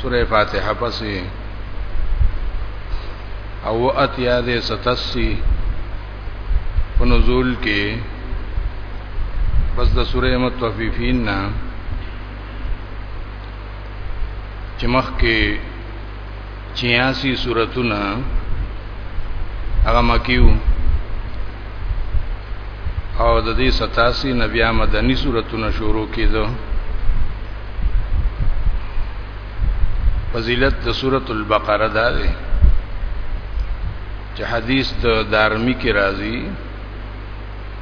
سوره فاتحه پسې او اتیا دې 87 په نزول کې بس د سوره متوففین نه چې مخکې 86 سورتونه هغه مکیو او د دې 87 نبیا مدنی سورتونه شروع کیدو فضیلت د سورۃ البقره دا ده چې حدیث د دارمی کې راځي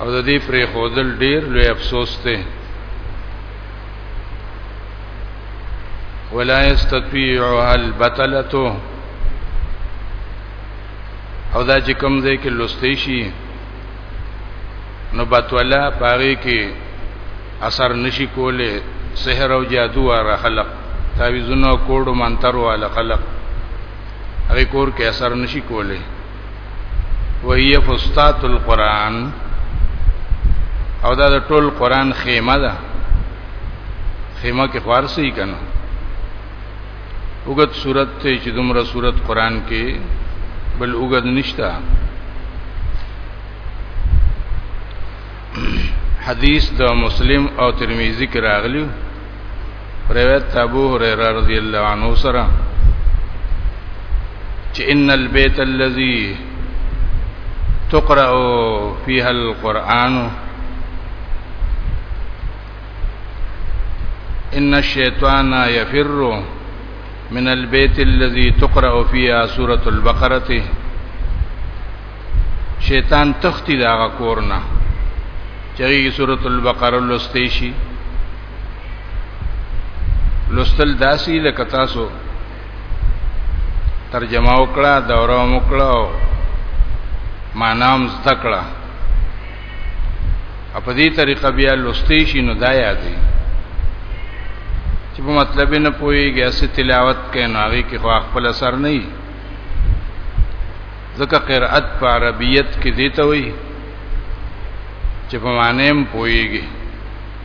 او د دې پرې خودل ډیر لوی افسوس دی ولا یستطيعها البتلته او دا چې کوم ځای کې لوستې شي نو بتولا پاره کې اثر نشي کوله سحر او جادو را خلق تعویذونه کوډو منتر والا خلق هغه کور کې اثر نشي کوله وهي فستات القرآن او دا د ټول قرآن خیمه ده خیمه کې فارسی کنه وګت صورت ته چې دومره صورت قرآن کې بل وګت نشتا حدیث د مسلم او ترمذی کې راغلی روایت ابو هريره رضی الله عنه سره چې ان البيت الذي تقرأ فيها القرآن ان الشیطان يفر من البيت الذي تقرأ فيها سورة البقرة شیطان تختی دا کورنا چې سورة البقره لستی شي لوستل داسي لکه تاسو ترجمه وکړه دوره وکړه او مانام زده کړه په دې طریقه بیا لوستې شي نو دا یادې چې په مطلب نه پويږي اسه تلاوت کې ناغي کې خو خپل اثر نه وي ځکه قرأت په عربیت کې دیته وي چې په معنی هم پويږي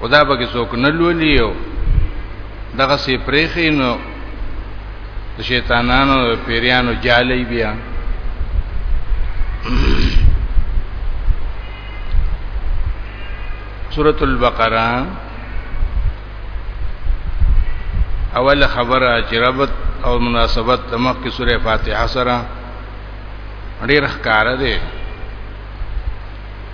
او دا به څوک نه لولیو دغه سي پرېخینو د شیطانانو او پیریانو جالي بیا سورۃ البقرہ اول خبره چې ربط او مناسبت د مخ کې سورې فاتحه سره ډېر ښکار دی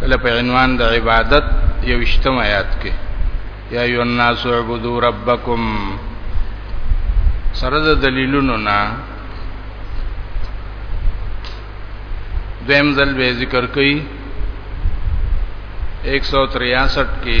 کله په عنوان د عبادت یو اشتم آیات کې یا ایو الناس اعبدوا ربکم سره د دلیلونو نه دویم ځل به ذکر کړي 163 کې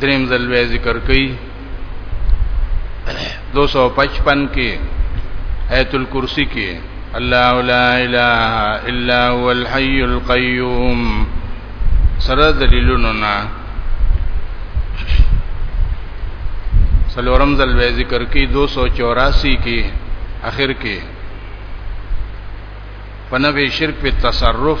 دریم ځل به ذکر کړي 255 کې آیت الکرسی کې الله لا اله الا هو الحي القيوم سره دلیلونو نه سلورم ځل به ذکر کې 284 کې اخر کې پنوې شرک په تصرف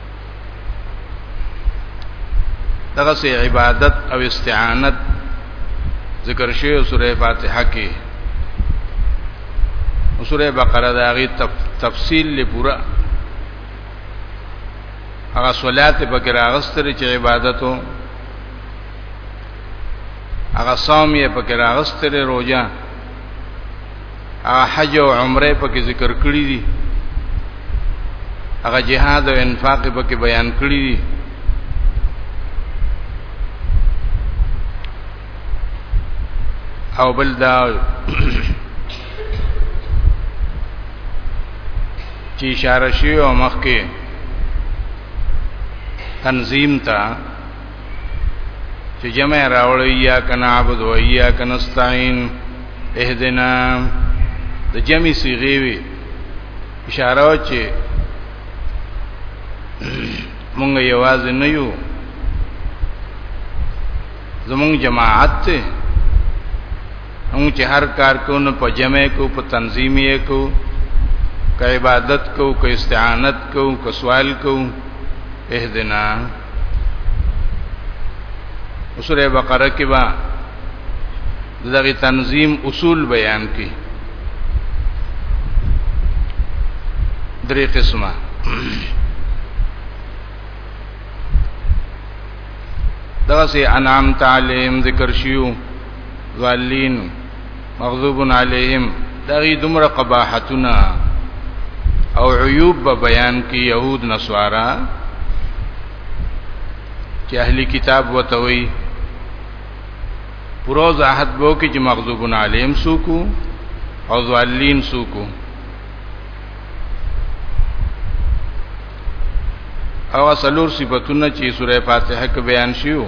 دغه سي عبادت او استعانت ذکر شوی سوره فاتحه کې سوره بقره دا غي تفصیل لپاره هغه صلات په کې راغستل چې عبادتو هغه صوم یې په کې راغستل روزه هغه حج او عمره په کې ذکر کړی دي هغه جهاد او انفاق په کې بیان کړی دي او بل دا چې اشاره شی او مخکې تنظیم ته چې جمع راوړی یا کنا عبد و یا کنا استعين اهدنا د جمع صيغه وی اشاره چې مونږ یوازې نه یو زمونږ جماعت ته مونږ چې هر کار کو نو په جمع کو په تنظیمي کو که عبادت کو که استعانت کو که سوال کو اهدنا سوره بقره کې با دغه تنظیم اصول بیان کړي درې قسمه دغه سي انعام تعلیم ذکر شیو والین مغضوب علیهم دغه دومره قباحتونه او عیوب به بیان کی يهود نصارا چې اهلی کتاب وتوي پروز احد بو کې چې مغضوب علیهم سوکو او ظالین سوکو او سلور صفاتونه چې سوره فاتحه کې بیان شیو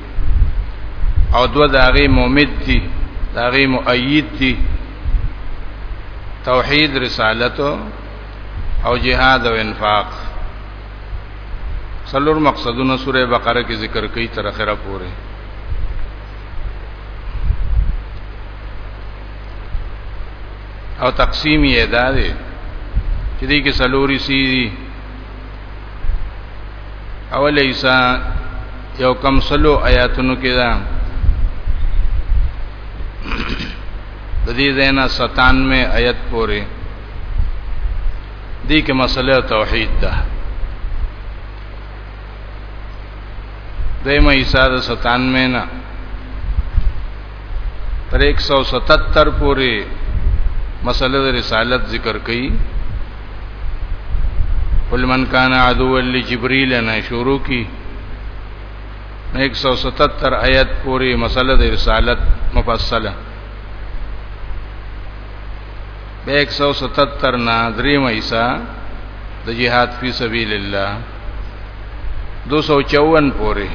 او دو داغي مومد دي داغي مؤيد دي توحید رسالت او جهاد او انفاق څلور مقصدونه سوره بقره کې ذکر کړي تر اخره پورې او تقسیم یې دا دی چې دې کې څلوري سي اول ایسا یو کم سلو آیاتونو کې ده د دې زینا 97 آیت پورې دې کې مسله توحید ده دیمه ایسا د 97 نه تر 177 پورې مسله د رسالت ذکر کړي قل من کان عدو لجبريل نه شروع کی 177 آیت پوری مسله د رسالت مفصله به 177 نا دریم ایسا د جهاد فی سبیل الله 254 پوری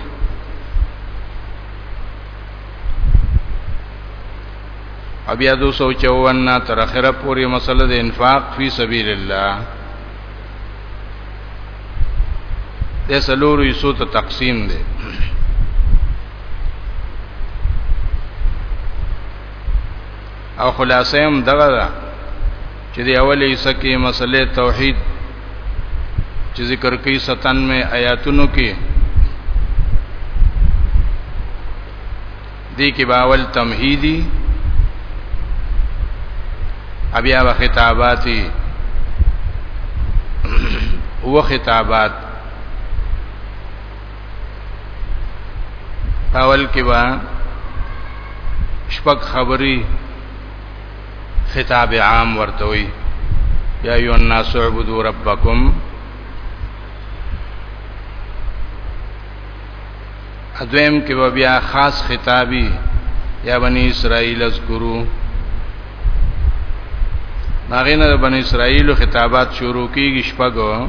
بیا 254 تر اخره پورې مسله د انفاق فی سبیل الله د سلورو یسو ته تقسیم دی او خلاصې هم دغه ده چې دی اولې سکه مسلې توحید چې ذکر کوي 97 آیاتونو کې دې کې باول تمهیدی ابیا و خطاباتی هو خطابات اول کې با شپږ خبري خطاب عام ورته وي یا ایو الناس اعبدوا ربکم ادویم کې بیا خاص خطابي یا بنی اسرائیل اذکرو ناغینه بنی اسرائیل خطابات شروع کیږي شپږو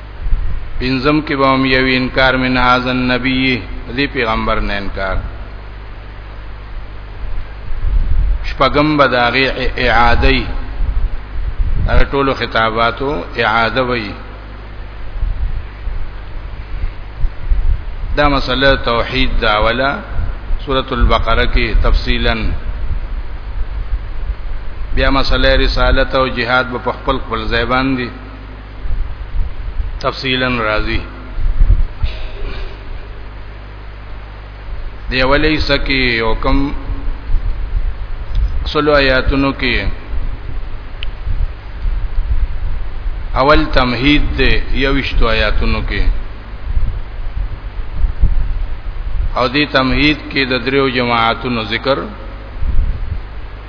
پنځم کې به هم یو انکار من هاذا النبی دې پیغمبر نه انکار شپږم به داغه اعاده هغه ټولو خطاباتو اعاده وي دا مسله توحید دا ولا سورۃ البقره کې تفصیلا بیا مسله رسالت او جهاد په خپل خپل ځای باندې تفصیلا راضی دی اولی سکی او کم سلو آیاتونو کې اول تمهید دی یوشتو آیاتونو کې او دی تمهید کې د دریو جماعتونو ذکر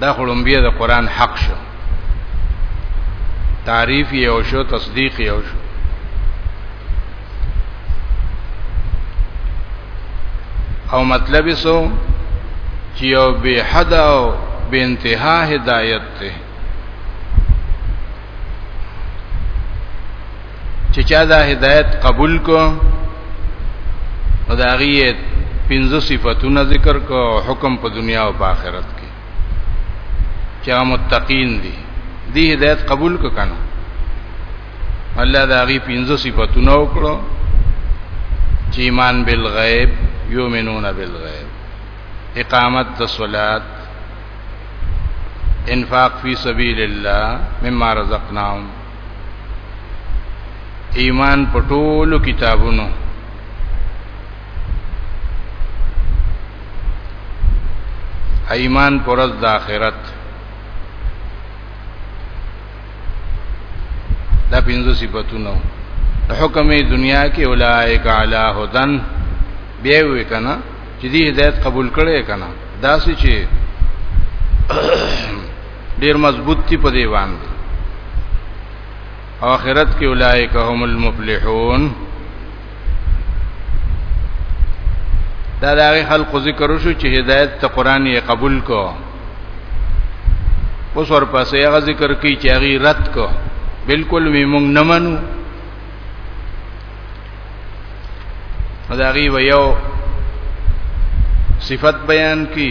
دا خړمبیه د قران حق شو تعریف یو شو تصدیق یو شو او مطلب سو چې یو به حد او به انتها هدایت ته چې چا دا هدایت قبول کو او دا غیه پنځه صفاتونه ذکر کو حکم په دنیا او په آخرت کې چې متقین دي دی هدایت قبول کو کنه الله دا غیه پنځه صفاتونه وکړو چې ایمان بالغیب یؤمنون بالغیب اقامت الصلاه انفاق فی سبیل الله مما رزقناهم ایمان په ټولو کتابونو ایمان پر د آخرت دا پنځه صفاتونه حکم دنیا کې اولائک علی هدن بیا وې کنه چې دې هدایت قبول کړي کنه دا سې چې ډیر مضبوط تی په دی باندې اخرت کې اولایک هم المفلحون دا د هغه خلق ذکر شو چې هدایت ته قران یې قبول کو اوس ورپسې هغه ذکر کوي چې هغه رد کو بالکل می مونږ نه منو دا غي یو صفت بیان کی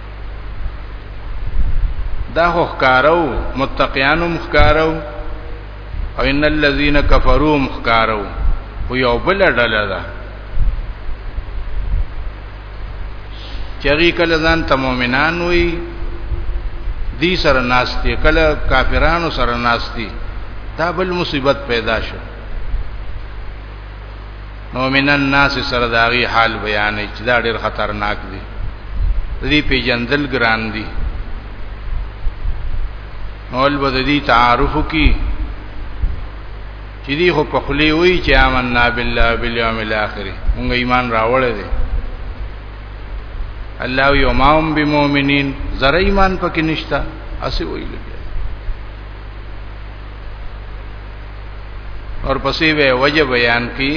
دا خو ښکارو متقیانو مخکارو او ان الذين كفروا مخکارو او یو بل ډله ده چری کله ځان ته مؤمنان وي دی سره ناشتي کله کافرانو سره ناشتي دا بل مصیبت پیدا شو نو من الناس سره دا غي حال بیان چې دا ډیر خطرناک دي دې پیجندل ګران دي نو ول بددي تعارف کی چې دی خو په خلی وی چې آمنا بالله بالیوم الاخر موږ ایمان راوړل دي الله یو ماهم بمؤمنین زره ایمان پکې نشتا اسی ویل اور پسې به وجه بیان کی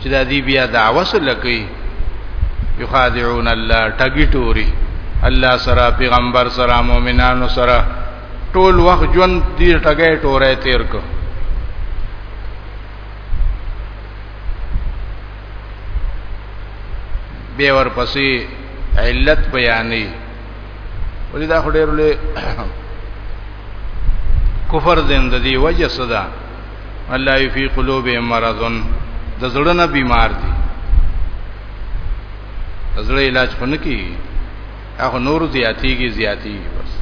چې د دې بیا دعوه سره کوي یخادعون الله ټګی ټوري الله سره پیغمبر سره مؤمنانو سره ټول وخت ژوند دې ټګی ټوره تیر کو به ورپسې علت بیانې ولې دا خډیر له کفر زند دی وجه صدا الله فی قلوب مرضن د زړه نه بیمار دي زړه علاج خو نه کی هغه نور زیاتیږي زیاتیږي بس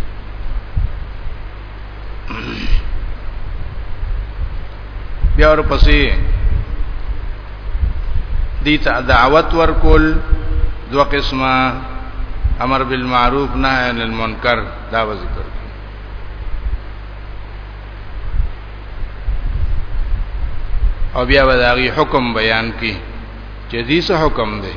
بیا ورپسې دي ته دعوت ورکول دو قسمه امر بالمعروف نهی عن المنکر دا ذکر او بیا به داغي حکم بیان کی چې دې څه حکم دی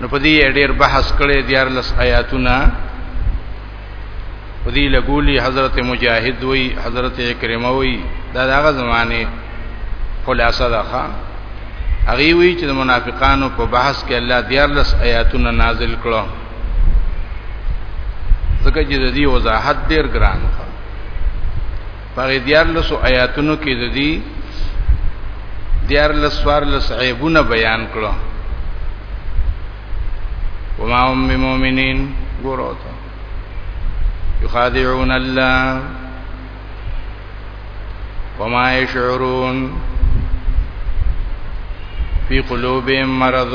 نو په دې ډېر بحث کړي دیار لس آیاتونه په دې لګولي حضرت مجاهد وی حضرت کرمه وی دا دغه زمانه خلاصه ده هغه وی چې د منافقانو په بحث کې الله دیار لس آیاتونه نازل کړو ځکه چې د دې وضاحت ډېر ګران دی په دیار لسو آیاتونو کې د دې دیار لسوار لس عیبونه بیان کړو وما هم بمؤمنین ګورو ته یخادعون الله وما يشعرون في قلوبهم مرض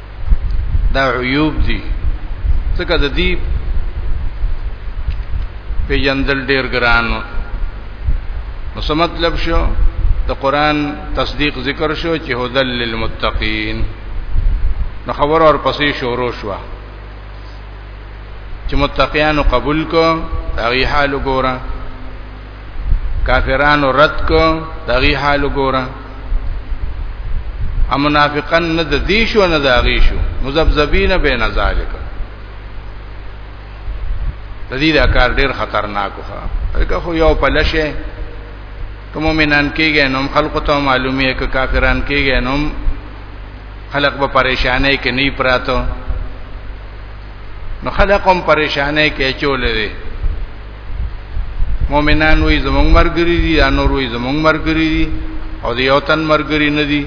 دا عیوب دي څکه د دې په یندل ډیر ګرانو نو څه مطلب شو د قران تصدیق ذکر شو چې هدل للمتقین نو خبر اور پسې شروع شو چې متقیانو قبول کو هغه حال وګوره کافرانو رد کو دغه حال وګوره ا منافقان نه د دې شو نه د هغه شو مزبذبین بین ذالک د دې دا کار ډیر خطرناک و هغه خو یو پلشه ته مؤمنان کېږي نو خلق ته معلومي کې کافران کېږي نو خلق به پریشانې کې نه پراته نو خلقم پریشانې کې چولې دي مؤمنان وې زمونږ مرګري دي یا نور وې زمونږ مرګري دي او د یو تن مرګري نه دي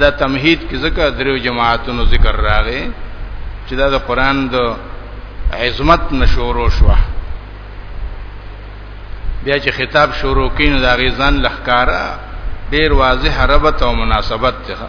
دا تمهید کې ذکر درو جماعتونو ذکر راغې چې دا د قران د عظمت نشورو شوه بیا چې خطاب شروع کین دا غیزان لخکارا ډیر واضح ربط او مناسبت ته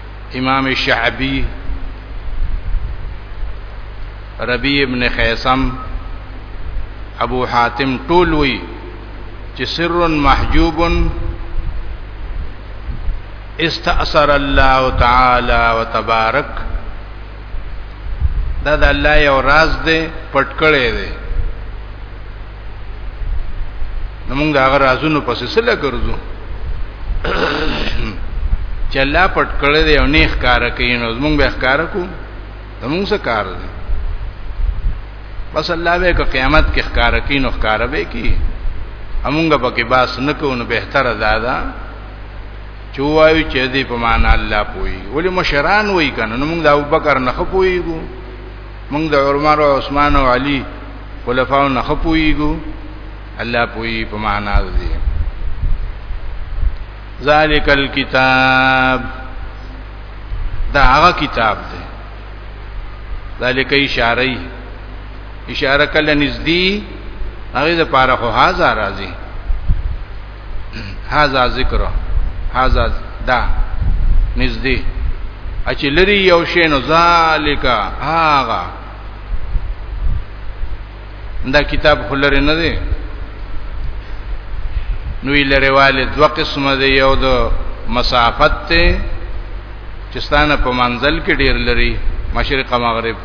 امام شعبی ربی ابن خیسم ابو حاتم ټول وی چې سر محجوب استأثر الله تعالی وتبارک دا د الله یو راز دی پټ کړی دی نو موږ دا غر رازونو پسې سره ګرځو چې الله پټ کړی دی او نه ښکار کوي نو موږ به ښکار کو موږ څه کار دی بس الله به که قیامت کې ښکار کوي نو ښکار به کوي همغه پکې باس نکو نو بهتره دادا چې وایو چې دې په معنا الله پوي ولی مشران وای کنه نو موږ د ابوبکر نه خپويګو موږ د عمر او عثمان او علي خلفاو نه خپويګو الله پوي په معنا دي ذالک الكتاب دا هغه کتاب دی ذالک اشاره اشاره کله نږدې هغه د پاره خو هاذا راځي هاذا ذکر هاذا دا نږدې اچ لري یو شی نو ذالک هاغه دا کتاب خلری نه دی نو لريواله دو قسم دی یو د مسافت ته چستانه په منزل کې ډیر لري مشرق مغرب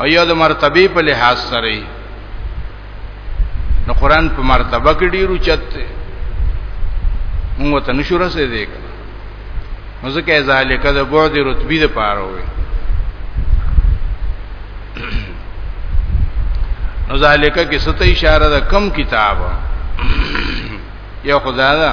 او یو د مرتبه په لحاظ سره نو قران په مرتبه کې ډیر اوچت دی موږ ته نشو رسیدې نو ځکه ذالک د بعد رتبی د پاره وي نو ذالک کې ست اشاره د کم کتاب یو خدای دا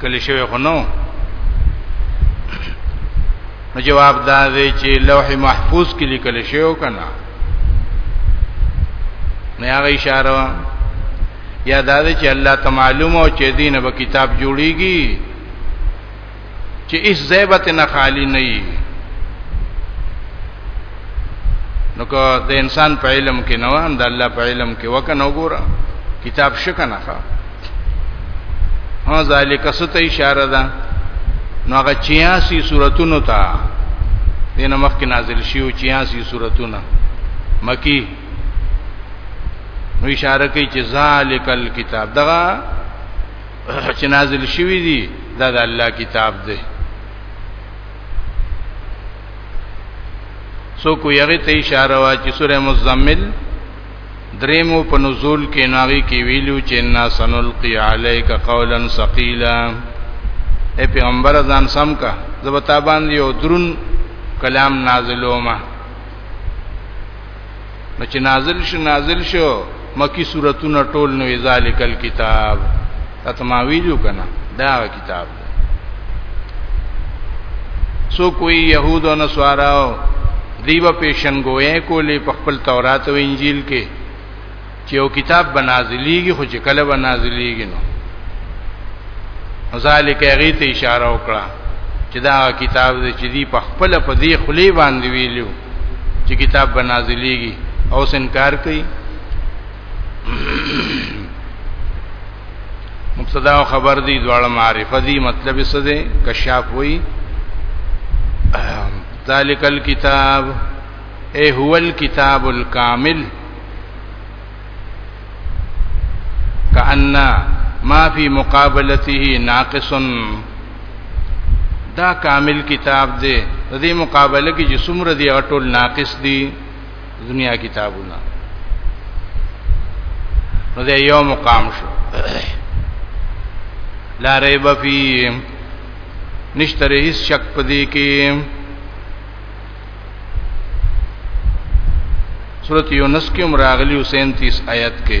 کلی شوی خو نو نو جواب دا دی چې لوح محفوظ کې لیکل شوی او کنه نه هغه اشاره یا دا دی چې الله ته معلوم او چې دین به کتاب جوړیږي چې اس زیبت نه خالی نه نو که د انسان په علم کې نه هم د الله په علم کې وکنه وګوره کتاب شکنه ښا ها ذالک ست اشاره ده نو هغه 86 سوراتونو ته دینه مخکې نازل شیو 86 سوراتونه مکی نو اشاره کوي چې ذالک الکتاب دغه چې نازل شوی دی دا د الله کتاب دی سو کو یغه ته اشاره وا چې سوره مزمل دریمو په نزول کې ناغي کې ویلو چې ان سنلقي عليك قولا ثقيلا اے پیغمبر ځان سم کا زبتا باندې یو درون کلام نازلو ما نو چې نازل شو نازل شو مکی سورتونه ټول نو ذالک الكتاب تتماویلو کنا دا کتاب سو کوئی يهود او نصاراو دیو پیشن گوئے کولی په خپل تورات او انجیل کې چې یو کتاب بنازلیږي خو چې کله بنازلیږي نو ذالک هغه ته اشاره وکړه چې دا کتاب دې چې دی په خپل په دې خلی باندې ویلو چې کتاب بنازلیږي او سنکار کوي مبتدا او خبر دي دواړه معرفه دي مطلب څه دی کشاف وای ذالک الكتاب اے هو الكتاب الكامل کأن ما فی مقابلته ناقص دا کامل کتاب دی د دې مقابله کې چې څومره دی ټول ناقص دی دنیا کتابونه نو د یو مقام شو لا ریب فی نشتره هیڅ شک پدې کې سورۃ یونس کې مراغلی 37 آیت کې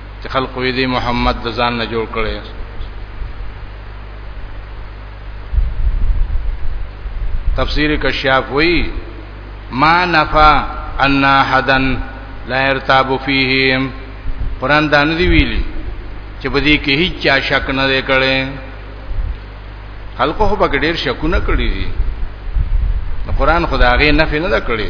چې خلق وي دي محمد د ځان نه جوړ کړي تفسیر کشاف وی ما نفا ان حدن لا ارتاب فیهم قران دا نه دی ویلي چې په دې کې هیڅ چا شک نه دی کړي خلکو خو به ډیر شکونه کړی دي قرآن خدای غي نفي نه کړی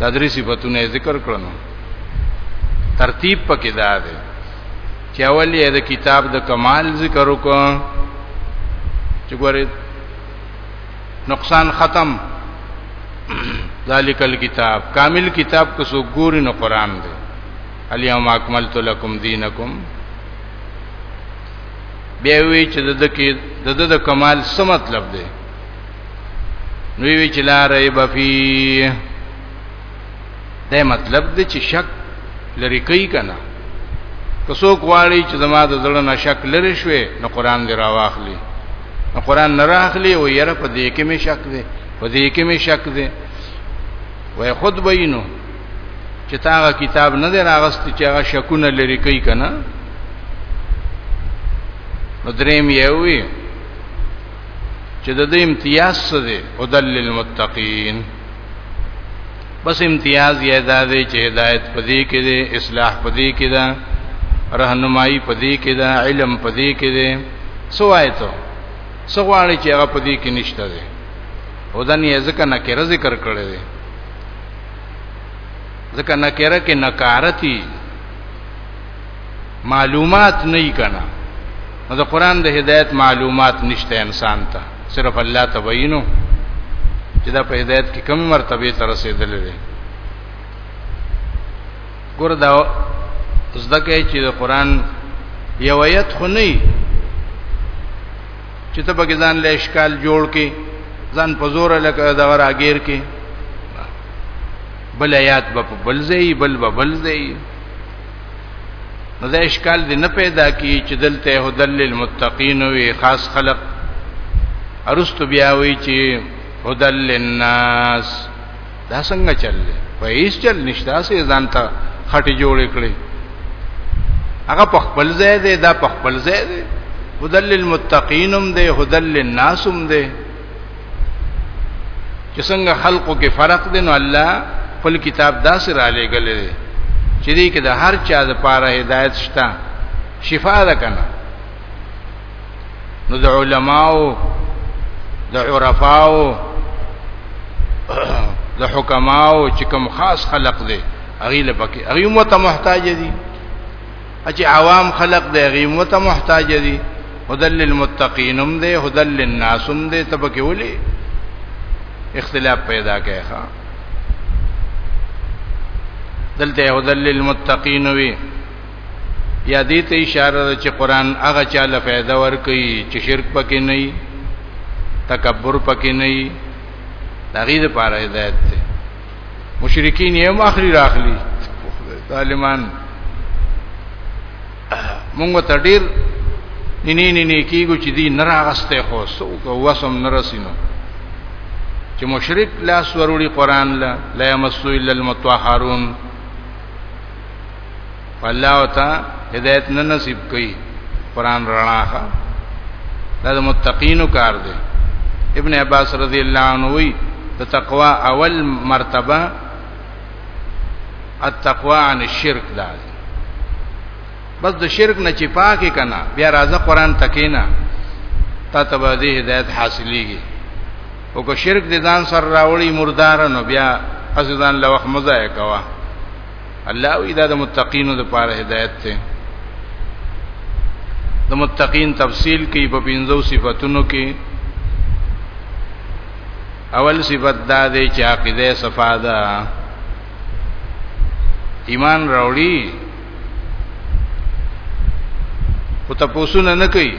دا درې صفاتونه ذکر کړل ترتیب پکې دا دی چې اول یې د کتاب د کمال ذکر وکړ چې ګوره نقصان ختم ذالک الكتاب کامل کتاب کو سو ګوري نو قران دی الیوم اکملت لکم دینکم بیا وی چې د دې د د کمال څه مطلب دی نو وی چې لا ریب فی دا مطلب دی چې شک لری کوي کنه که څوک واړي چې زما د زړه نه شک لری شوي نو قران دی راواخلي نو قران نه راخلي او یره په دې کې می شک دی په دې کې می شک دی وای خود بینو چې تاغه کتاب نه دی راغست چې هغه شکونه لری کوي کنه نو دریم یې وی چې د دې امتیاز څه دی او دل للمتقین بس امتیاز یې دا دی چې هدایت پدې کې دی اصلاح پدې کې ده راهنمایي پدې کې ده علم پدې کې دی سوای ته سغواړي چې هغه پدې کې نشته دی او دن یې ځکه نکره ذکر کړی دی ځکه نکره کې نکارتی معلومات نه کنا نو د قران د هدایت معلومات نشته انسان ته صرف الله تبینو چې دا په هدایت کې کوم مرتبه ته رسیدل دي ګور دا زده کوي چې د قران یو آیت خو نه چې ته بګی ځان له اشکال جوړ کې ځان په زور لکه دا راګیر کې بل آیات په بل ځای بل بل ځای نو دا اشکال دی نه پیدا کی چې دلته هدل للمتقین وی خاص خلق ارستو بیا وی چې هدل للناس دا څنګه چل دی په هیڅ چل نشته سي ځان ته خټي جوړ کړي هغه په خپل ځای دی دا په خپل ځای دی هدل للمتقینم دی هدل للناسم دی چې څنګه خلقو کې فرق دی نو الله خپل کتاب داسې را لېګل دی چې دې کې د هر چا د پاره هدایت شته شفا ده کنه نو د علماو د عرفاو د حکماو چې کوم خاص خلق دی اغي لپاره اغي مو ته محتاج دي چې عوام خلق د غیمو ته محتاج دي هدل للمتقینم دي هدل للناسم دي تبکه ولي اختلاف پیدا کوي ها دلته هدل للمتقین وی یا دې ته اشاره ده چې قران هغه چا له فائدہ ور کوي چې شرک پکې نه تکبر پکې نه دغې لپاره هدایت ده مشرکین یې هم اخلي راخلي طالبان مونږ ته ډیر نینې نینې کیږي چې دی نه راغسته خو سو کو وسم نه رسینو چې مشرک لاس وروړي قران لا لا یمسو الا المطهرون الله وتا هدایت نه نصیب کړي قران رڼا ښه دا د متقینو کار دی ابن عباس رضی الله عنه وی د تقوا اول مرتبه التقوا عن الشرك دا بس د شرک نه چې پاکه کنا بیا راځه قران تکینا تا ته به دې هدایت حاصلېږي او که شرک دې ځان سره راوړي مردار نو بیا ازدان لوخ مزه کوا الله وی دا د متقینو د پاره هدایت ته د متقین تفصیل کې په پنځو صفاتونو کې اول صفت دا دی چې عقیده صفا ده ایمان راوړي او تاسو نه نه کوي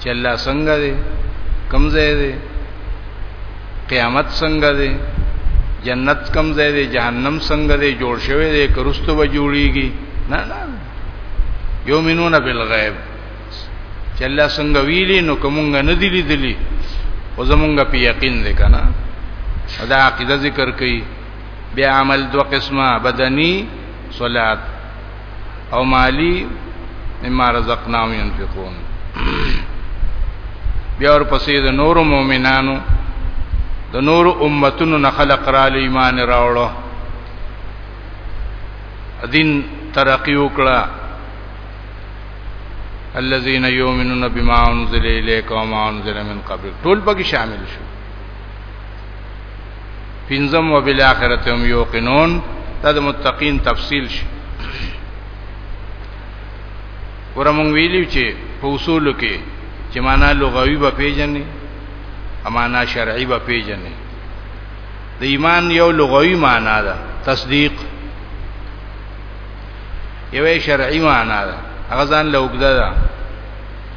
چې الله څنګه دی کمزې دی قیامت څنګه دی جنت کم ځای دی جهنم څنګه دی جوړ شوی دی کرستو به جوړیږي نه نه یومنون بالغیب چې الله څنګه ویلی نو کومنګ نه دی لیدلی او زمونږ په یقین دی کنه دا عقیده ذکر کړي بیا عمل دو قسمه بدنی صلات او مالی مما رزقناهم ينفقون بیا ورپسې د نور مؤمنانو د نور امتونو نه خلق را ل ایمان راوړو دین ترقی وکړه الذين يؤمنون بما انزل اليك وما انزل من قبلك ټول پکې شامل شو پنځم وبالاخره هم یوقنون دا د متقین تفصیل شي ورمون ویلو چې په اصول کې چې معنا لغوي به پیژنې امانا شرعي به پیژنې د ایمان یو لغوي معنا ده تصدیق یو شرعي معنا ده هغه ځان لوګده ده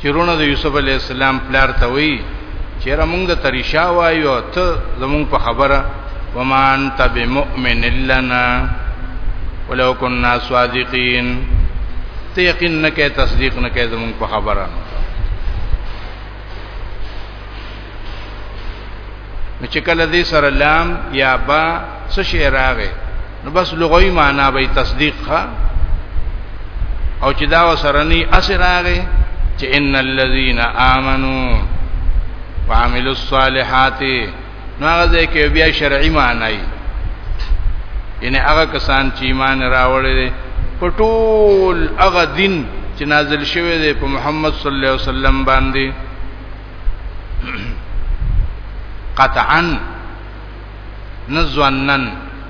چې رونه د یوسف علی السلام پلار ته وی چې رمونږ د تریشا وایو ته زمونږ په خبره ومان تب مؤمن لنا ولو كنا صادقين ته یقین نه کې تصدیق نه کې زمونږ په خبره نو چې کله دې سره لام یا با څه شی راغې نو بس لغوي معنا به تصدیق ښه او چې دا وسرنی اثر راغې چې ان الذين امنوا وعملوا الصالحات نو هغه ځکه بیا شرعي معنی یعنی هغه کسان چې ایمان راوړل په ټول هغه دین چې نازل شوی دی په محمد صلی الله علیه وسلم باندې قطعا نزوانن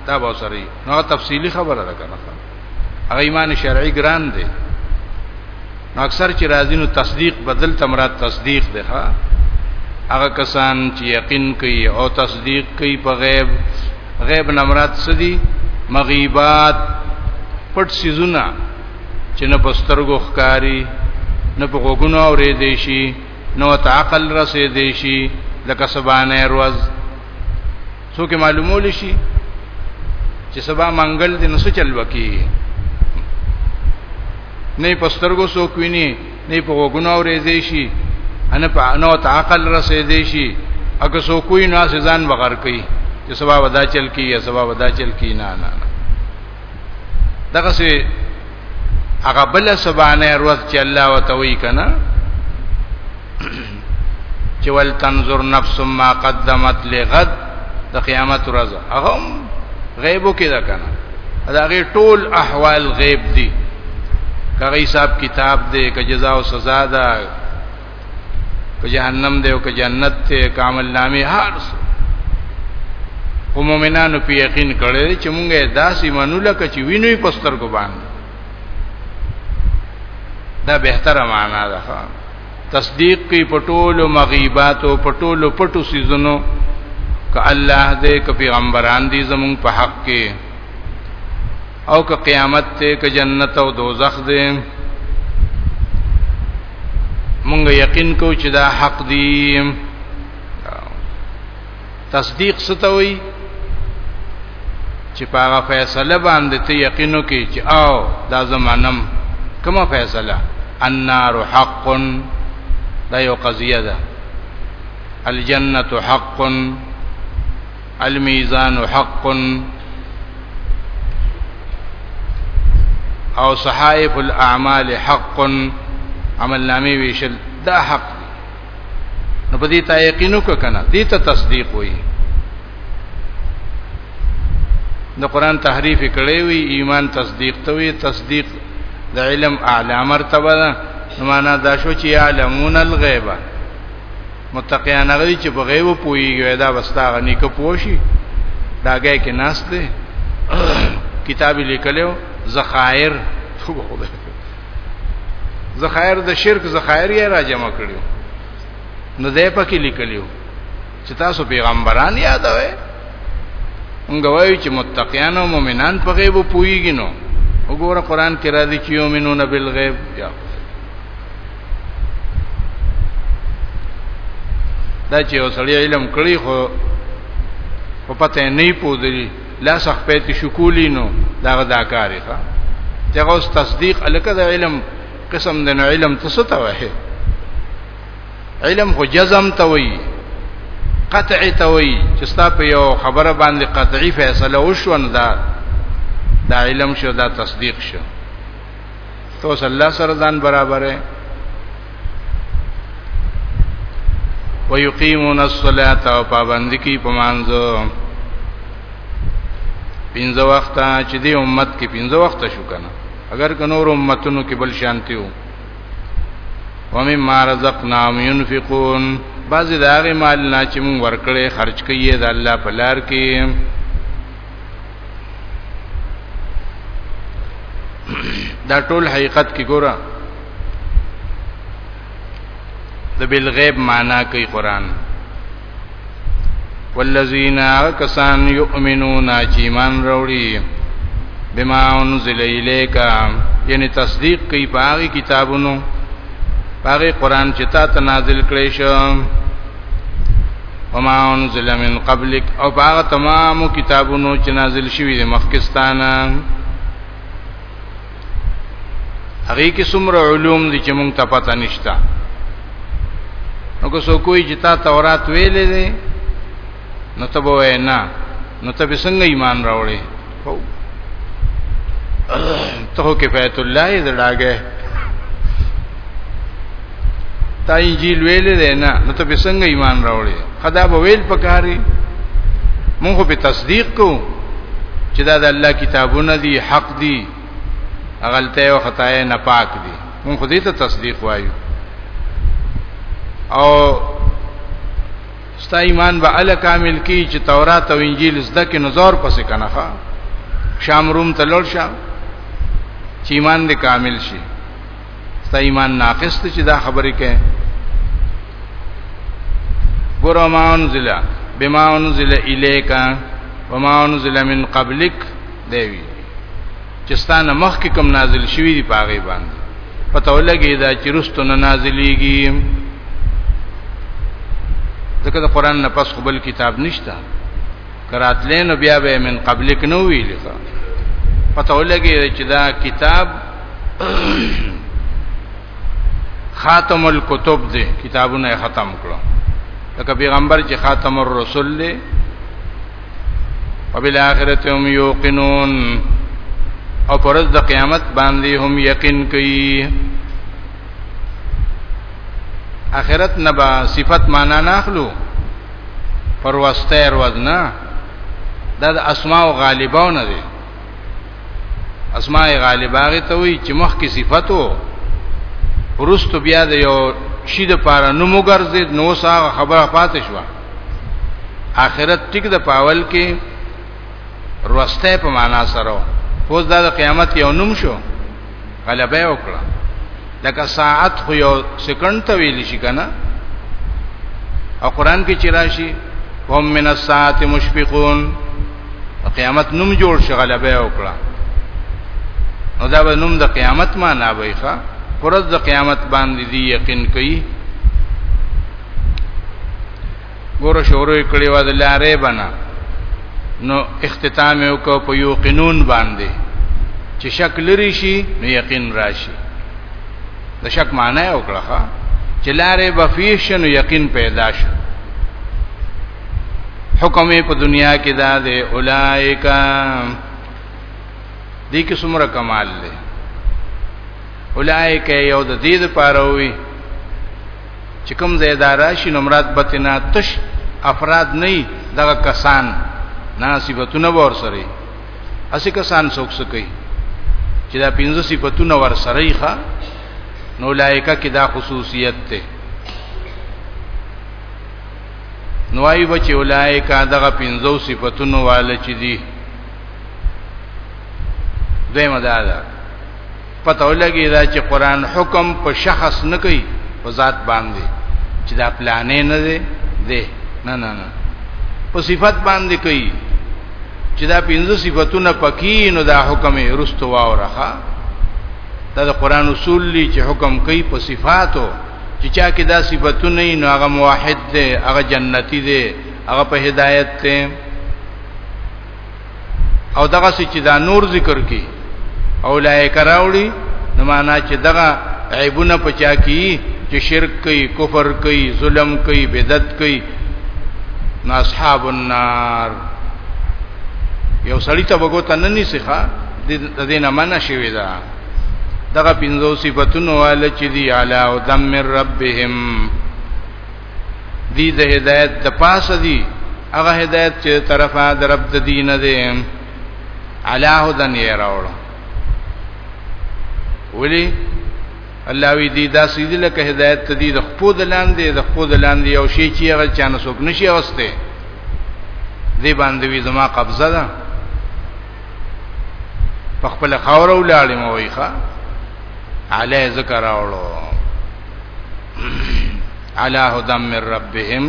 دا به سره نو تفصیلی خبره ده کنه هغه ایمان شرعي ګران دی نو اکثر چې راځي نو تصدیق بدل تمرات تصدیق ده ها هغه کسان چې یقین کوي او تصدیق کوي په غیب غیب نمرات سدي مغیبات پټ سيزونه چې نه پسترګو ښکاری نه په غوګونو اورې دیشي نو ته عقل رسې دی شي لکه سبانه روز څوک معلومول شي چې سبا منګل دې نو چل وکی نه پسترګو سو کوینی نه په وګونو اورېدې شي ان په انو ته عقل رسې دی شي اګه سو کوی نه سزان بغیر کوي چې سبا ودا چل کی یا سبا ودا چل کی نه نه دغه سه هغه بل سبانه روز چې الله وتوي کنه چې ول تنظر نفس ما قدمت لغد د قیامت ورځ هغه غیبو کې ده کنه دا غي ټول احوال غیب دي کغه حساب کتاب دی که جزاء او سزا ده که جهنم دی او که جنت ته کامل نامې هر څه او مؤمنانو په یقین کړی چې مونږه داسې منو لکه چې وینوي پستر کو باندې دا بهتره معنا ده تصدیق کی پټولو مغیباتو پټولو پټو سيزونو ک الله دې ک پیغمبران دې زمون په حق کې او ک قیامت ته ک جنت او دوزخ دې مونږ یقین کو چې دا حق دی تصدیق ستوي چې پاغه فیصله باندې ته یقینو کې چې او دا زمانم کومه فیصله النار حق دا یو قضیه ده الجنه حق الميزان حق او صحائف الاعمال حق عمل نامې ویشل دا حق دی نو په دې ته یقین وکړه دې ته تصدیق وایي د قران تحریف کړي وي ایمان تصدیق ته وي تصدیق د علم اعلی مرتبه ده معنا دا شو چې علمون الغیبه متقیان هغه چې په غیب پويږي دا وستا غني کو پوشي داګه کې ناس دي کتاب لیکلو زخائر زخائر د شرک زخائر یې را جمع کړیو نو دې پکې لیکلیو چې تاسو پیغمبران یادوي موږ وایو چې متقیان او مؤمنان په غیب پويږي نو وګوره قران کې راځي چې یؤمنون بالغیب یا دا چې اوسړی علم کړی خو په پته نه پودلی لا صح پېت شکولی نو دا غدا کاری ښا دغه اوس تصدیق الکه د علم قسم د علم تاسو ته وایي علم خو جزم ته وایي قطع ته وایي چې ستا په یو خبره باندې قطعي فیصله وشو نه دا دا علم شو دا تصدیق شو تو صلی الله سره ځان برابره ويقيمون الصلاه او پابند کی پمانځو پنځه وخت چې دی امت کې پنځه وخت شو کنه اگر که نور امتونو کې بل شانتی وو ومما رزقناهم ينفقون بعضی دا غي مال نه چې مونږ ورکړې خرج کړي د الله په لار کې دا ټول حقیقت کې ګوره د بل غیب معنا کوي قران والذین کسان یؤمنون چې ایمان وروړي بما انزل الیک یعنی تصدیق کوي په هغه کتابونو هغه قران چې تا ته نازل کړی شو وما انزل من قبلک او هغه تمام کتابونو چې نازل شوی دی مخکستانه هغه کې څومره علوم دي چې مونږ ته پته نشته نو که څوک وایي چې تا تورات ویلې دي نو ته به نه نو ته به څنګه ایمان راوړې هو ته کفایت الله یې دړاګه تا انجیل ویلې ده نه نو ته به څنګه ایمان راوړې خدا به ویل پکاري مونږ په تصدیق کو چې دا د الله کتابونه دي حق دي غلطه او خطا نه پاک دي مونږ دې ته تصدیق وایو او ستا ایمان به ال کامل کی چې تورات او انجیل زده کې نزور پسې کنه ښا شام روم ته لړ شه چې ایمان دې کامل شي ستا ایمان ناقص ته چې دا خبرې کوي ګورو ما انزل بما انزل الیک وما انزل من قبلک دیوی چې ستانه مخ کې کم نازل شوی دی پاغه باندې پته ولګي دا چې رستو نه نازلېږي ځکه د قران نه پس خپل کتاب نشته کراتلین بیا به من قبلک نو ویل پته ولګي چې دا کتاب خاتم الکتب دی کتابونه ختم کړو لکه پیغمبر چې خاتم الرسل دی وبالآخرت هم یوقنون او پرز د قیامت باندې هم یقین کوي آخرت نبا صفت معنا ناخلو پر واسطه ور وزنه دا د اسماء غالبونه دي اسماء غالبه هغه ته وی چې مخکې صفاتو ورستو بیا د یو شی د پاره نومو ګرځید نو ساغه خبره پاتې شو آخرت ټیک د پاول کې روسته په معنا سره اوس دا د قیامت یو نوم شو غلبه وکړه لکه ساعت خو یو سکند ته ویل شي کنه او قران کې چې راشي هم من الساعه مشفقون قیامت نوم جوړ شي غلبه وکړه نو دا به نوم د قیامت معنا وي ښا پرز د قیامت باندې دی یقین کوي ګوره شروع کړي و د لارې بنا نو اختتام یو کو په یو قانون باندې چې شک لري شي نو یقین راشي د شک معنی او کړه چې لارې بفیش نو یقین پیدا شي حکم په دنیا کې دا دی اولایکا دې کې څومره کمال دی اولایکا یو د دې لپاره وي چې کوم ځای اداره شي نو مراد بتنا تش افراد نه دغه کسان نه صفاتونه ور سره اسی کسان څوک څه کوي چې دا پنځه صفاتونه ور سره یې ښا نو لایکه کې دا خصوصیت ته نوای بچ اولایک دغه پنځو صفاتونو والے چې دي دیمه دا ده پته ولګی دا چې قران حکم په شخص نه کوي په ذات باندې چې دا پلانې نه دی دی نه نه نه په صفت باندې کوي چې دا پنځه صفاتونه پکې نو دا حکم یې رستو واورخه دا د قران اصول دي چې حکم کوي په صفاتو چې چا کې دا صفاتونه نه نو هغه موحد دی هغه جنتی دی هغه په هدایت دی او دغه چې دا نور ذکر کی او لایک راوړي نو معنا چې دغه عیبونه پچا کی چې شرک کوي کفر کوي ظلم کوي بدعت کوي نو اصحاب النار یو سړی ته وګوت نه نسخه د دې نه منع شوی دا دغه پنځو صفاتونو وال چې دی اعلی او دمر ربهم دی د هدایت د پاسه دی هغه هدایت چې طرفه د رب د دین دی علا هدن یې راوړو ولی الله وی دی دا سیدی لکه هدایت ته دی د خپو د لاندې د خپو د لاندې یو شی چې هغه چانه څوک نشي اوسته دی باندې وی زما قبضه ده په خپل خاور ولاړم وایخه علی ذکر راوړو علا هدم من ربهم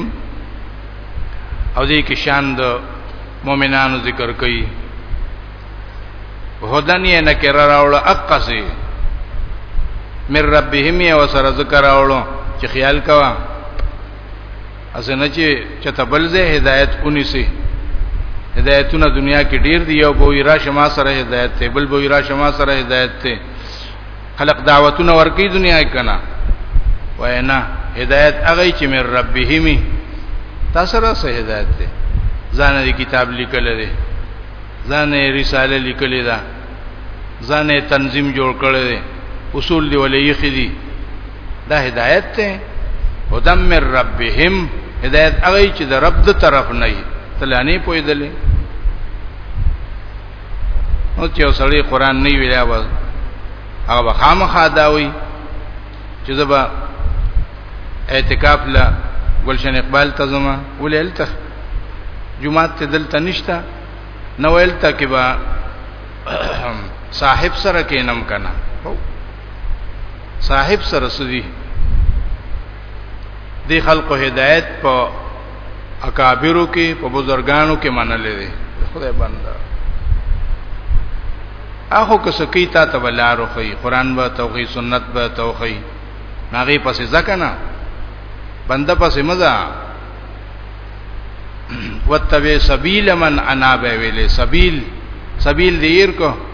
او دې کې شان د مؤمنانو ذکر کوي هدن یې نکر راوړ اقصی من ربهم یې وسره ذکر راوړ چې خیال کوا اسنه چې چتبل زه هدایت اونې سي هدایتونه دنیا کې ډیر دی او بوی را شما سره هدایت ته بل بوی را شما سره هدایت ته خلق دعوتونه ورکی دنیا کې کنه وینا هدایت هغه چې مې ربهمی تاسو را سه هدایت ده ځان دې کتاب لیکل دي ځان یې رساله لیکل ده ځان یې تنظیم جوړ کړی دی اصول دی ولې یې خدي دا هدایت ته هدم من ربهم هدایت هغه چې د رب د طرف نه تلانی پویدلې نو چې وسړي قران نه ویلا و هغه خامخا دا وی چې زبا اعتکاف لا گلشن اقبال ته زما ولې الته جمعه ته دلته نشتا نو الته کې با صاحب سره کینم کنه صاحب سره سدي دی خلق هدایت په اکابرو کې په بزرګانو کې منلې دي خدای بنده اخو که سکی تا ته بلارو خي قران به توخي سنت به توخي ناغي پسې ځکنه بنده پسې مزه وتبه سبیل من انا به ویلې سبیل سبیل دیر کو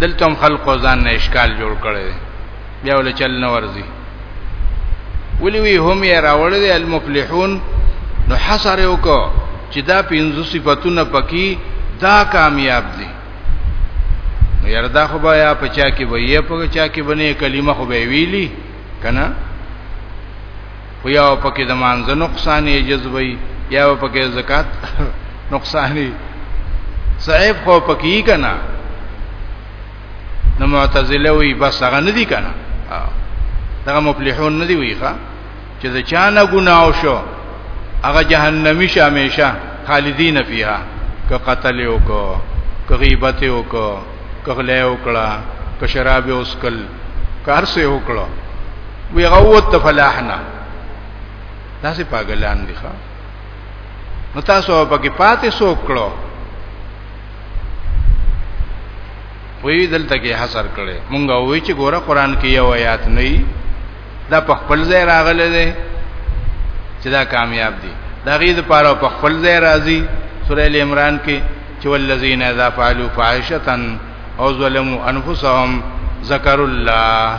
دلته هم خلق او ځان نه اشکال جوړ کړي بیا ول چل نه ورزي ولي وی هم یې راوړل دي المفلحون نو حصر یو کو چې دا پنځه صفاتونه پکې دا کامیاب دي نو یاره دا خو بیا په چا کې به یې په چا کې بنې کلمه خو به ویلی کنه خو یا پکې د مانځ نقصانې جذبې یا پکې زکات نقصانې صعيب خو پکې کنا نو معتزله وی بس هغه نه دي کنا دا مفلحون نه دی ویخه چې د چا نه ګناو شو هغه جهنمی شه همیشه خالدین فیها که قتل یو کو که غیبت یو کو که غلا یو کړه که شراب یو سکل کار سه یو کړه وی غوت ته فلاحنا داسې پاګلان دي ښا نو تاسو په کې پاتې سو کړو وی دلته کې حاصل کړي مونږ وی چې ګوره قران کې یو آیات نه دا په خپل ځای راغلی دی چې دا کامیاب دي دا غید پاره په خپل ځای راځي سورہ ال عمران کې چې والذین اذا فعلوا فاحشة او ظلموا انفسهم ذکروا الله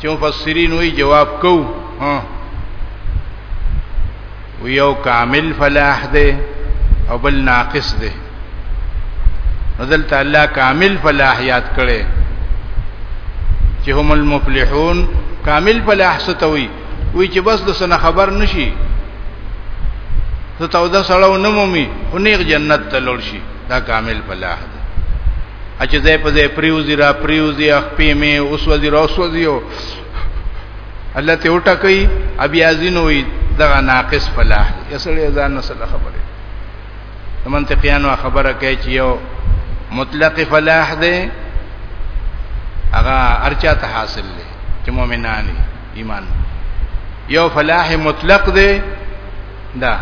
چې مفسرین وی جواب کو ها ویو کامل فلاح دی او بل ناقص دی نزل تعالی کامل فلاح یاد کړي چې هم المفلحون کامل فلاح ستوي وی چې بس د سنه خبر نشي ته تو دا سړاو نمومي اونیغ جنت ته لور شي دا کامل فلاح دی اچې ځای په ځای پریوزی را پریوزی اخپې می اوسوځي را اوسوځي او الله ته وټه کوي ابیا زینوي دغه ناقص فلاح یسړې ځان نه سره خبره د منطقيانو خبره کوي چې یو مطلق فلاح دی هغه ارچا ته حاصل دی چې مؤمنان ایمان یو فلاح مطلق دی دا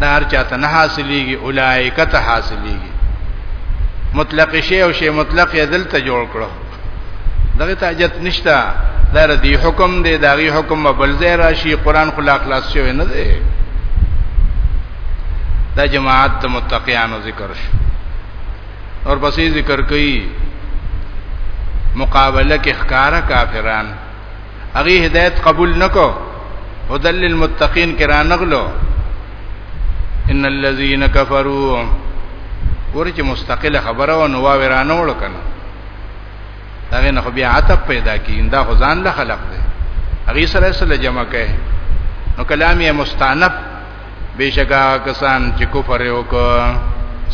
دا هر چاته نه حاصلېږي اولایک ته حاصلېږي مطلق شی او شی مطلق یې دلته جوړ کړو دغه ته اجت نشتا دا ردی حکم دی داغي حکم بل ځای راشي قران خلا خلاص شوی نه دی دا جماعت د متقینو ذکر شو اور پسې ذکر کړي مقابله کې ښکارا کافرانو هغه هدایت قبول نکو هدل للمتقین کرا نغلو ان الذين كفروا ورچ مستقله خبره و نو ورانه وړو کنه هغه نه بیا عتب پیدا کین دا خدان له خلق دی هغه سره سره جمع کړي نو کلام یې مستانف بشکا کسان چې کفر وکړ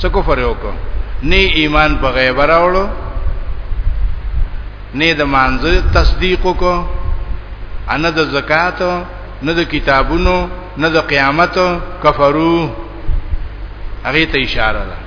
څه کفر وکړ نه ایمان په غیب راوړو نه د مانځ تصدیق وکړو ان د زکات نه د کتابونو نه د قیامت کفرو هغه ته اشاره ده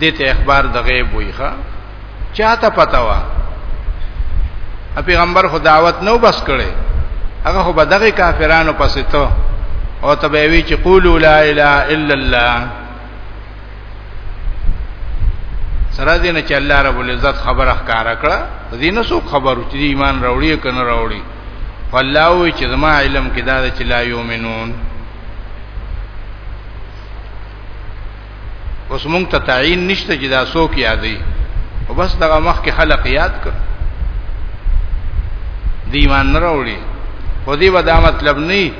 دې ته اخبار د غیب وی ښا چاته پتا وا پیغمبر خو دعوت نو بس کړي هغه خو بدغه کافرانو پسې ته او تبوی چې قولوا لا اله الا الله سره دې نه چې الله رب العزت خبره ښکارا کړه دې نه څوک خبرو چې ایمان راوړي کنه راوړي والله وی چې زما علم کې دا چې لا یومنون اوس مونږ ته تعین نشته چې دا څوک یادې او بس دغه مخ کې خلق یاد کړ دی ایمان نه راوړي خو دې ودا مطلب نه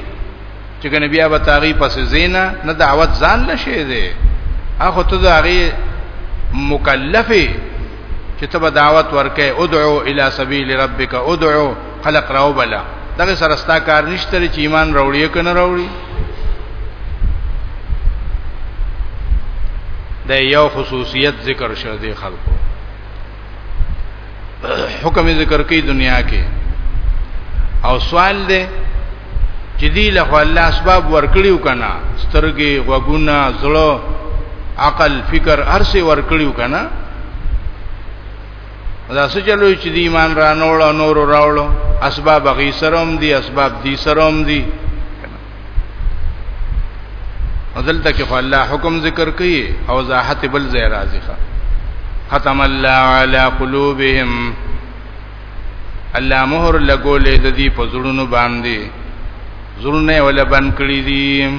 چې کنه بیا به تاغي پس زینا نه دعوت ځان لشه دې اخو ته داغي مکلفه چې ته دعوت ورکې ادعو الی سبیل ربک ادعو خلق راو بلا دغه سره ستا کار نشته چې ایمان راوړي کنه راوړي د یو خصوصیت ذکر شوه دی خلکو حکم ذکر کوي دنیا کې او سوال دی چې دی له الله اسباب ورکړیو کنه سترګې غوګونه زړه عقل فکر ارسه ورکړیو کنه دا څه چلو چې دی ایمان را نوړ او نور راوړو اسباب غي سروم دي اسباب دي سروم دي ازل تک خو الله حکم ذکر کوي او زاحت بل زي راضي ختم الله على قلوبهم الله مهر لګولې د دې په زړونو باندې زړونه ولا بند کړی دي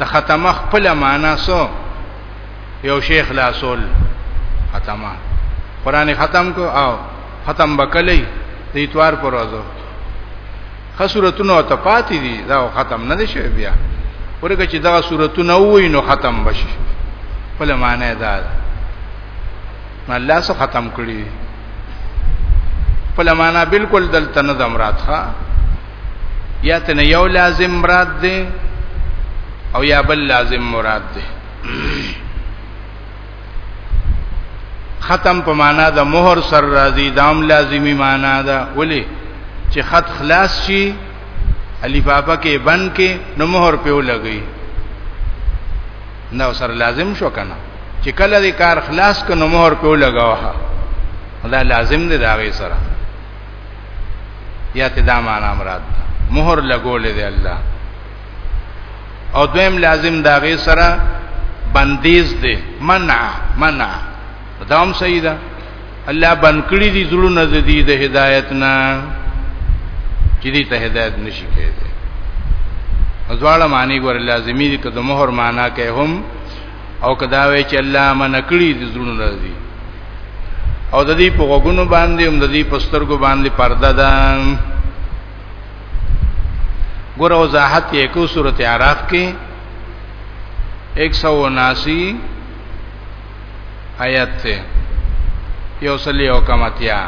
د ختمه خپل معنا سو یو شیخ خلاصول ختمه قران ختم کو او ختم بکلی د اتوار پر ورځو خسورتونه او تپاتی دي دا ختم نه دي شوی بیا ورګه چې دا سورتونه وای نو ختم بشي په لمانه دا الله سو ختم کړی په لمانه بالکل دلته نه دمرات ښا یا تنه یو لازم مراد دی او یا بل لازم مراد دی ختم په معنا د مہر سر راضی دام لازمی معنا ده ولی چې خط خلاص شي الفافه کې بند کې نو مہر په لګي نو سر لازم شو کنه چې کله دې کار خلاص کنو مہر په لګاوه دا لازم دی دا غي سره یا ته دا معنا مراد مہر لګولې دی الله او دویم لازم دا غي سره بندیز دی منع منع دا هم صحیح ده الله بند کړی دي زړونه د دې د هدایت نه چې دې ته هدایت نشي کېږي ازواله معنی ګور لازمی دي کده مہر معنا کې هم او کدا وی چې الله من کړی دي زړونه د دې او د دې په غوګونو باندې هم د دې پسترګو باندې پرده ده ګور وضاحت یې کو صورت عراف کې 179 آیات ته یو سلی او کماتیا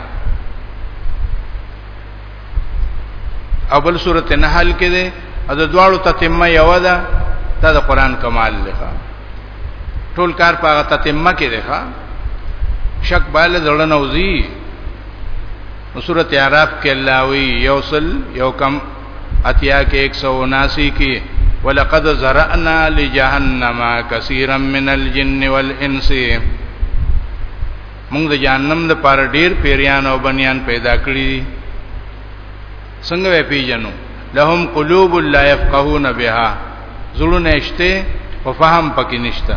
اول صورت نحل کې ده د دواړو تتمه یو ده دا د قران کمال دی ټول کار په تتمه کې ده شک باندې ځړنه وزي نو سورۃ اعراف کې الله وی یوصل یو کم اتیا کې 179 کې ولقد زرعنا لجهنم كثيرا من الجن والانس موږ د جهنم د پاره ډیر پیریان او بنیان پیدا کړی څنګه وی پیجنو لهم قلوب لا يفقهون بها زړونه شته او فهم پکې نشته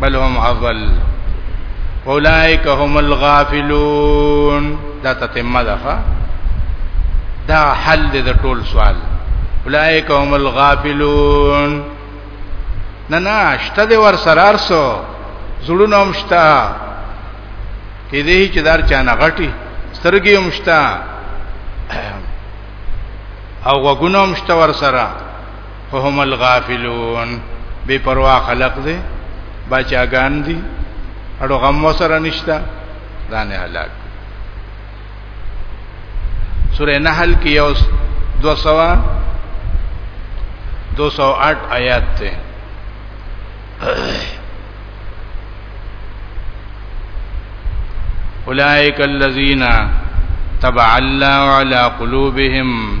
بل هم اول اولائک هم الغافلون دا تتمه ده دا حل دی د ټول سوال اولائک هم الغافلون نه نه شته دی ور سره ارسو زړونه هم شته کې دې چې دار چانه غټي سترګې هم شته او وګونو هم شته ور سره فهم الغافلون بے پروا خلق دي بچاګان دي اړو غم وسره نشتا دانه هلاک سورہ نحل کې یو 200 208 آیات ته اولئک الذین تبع الله علی قلوبهم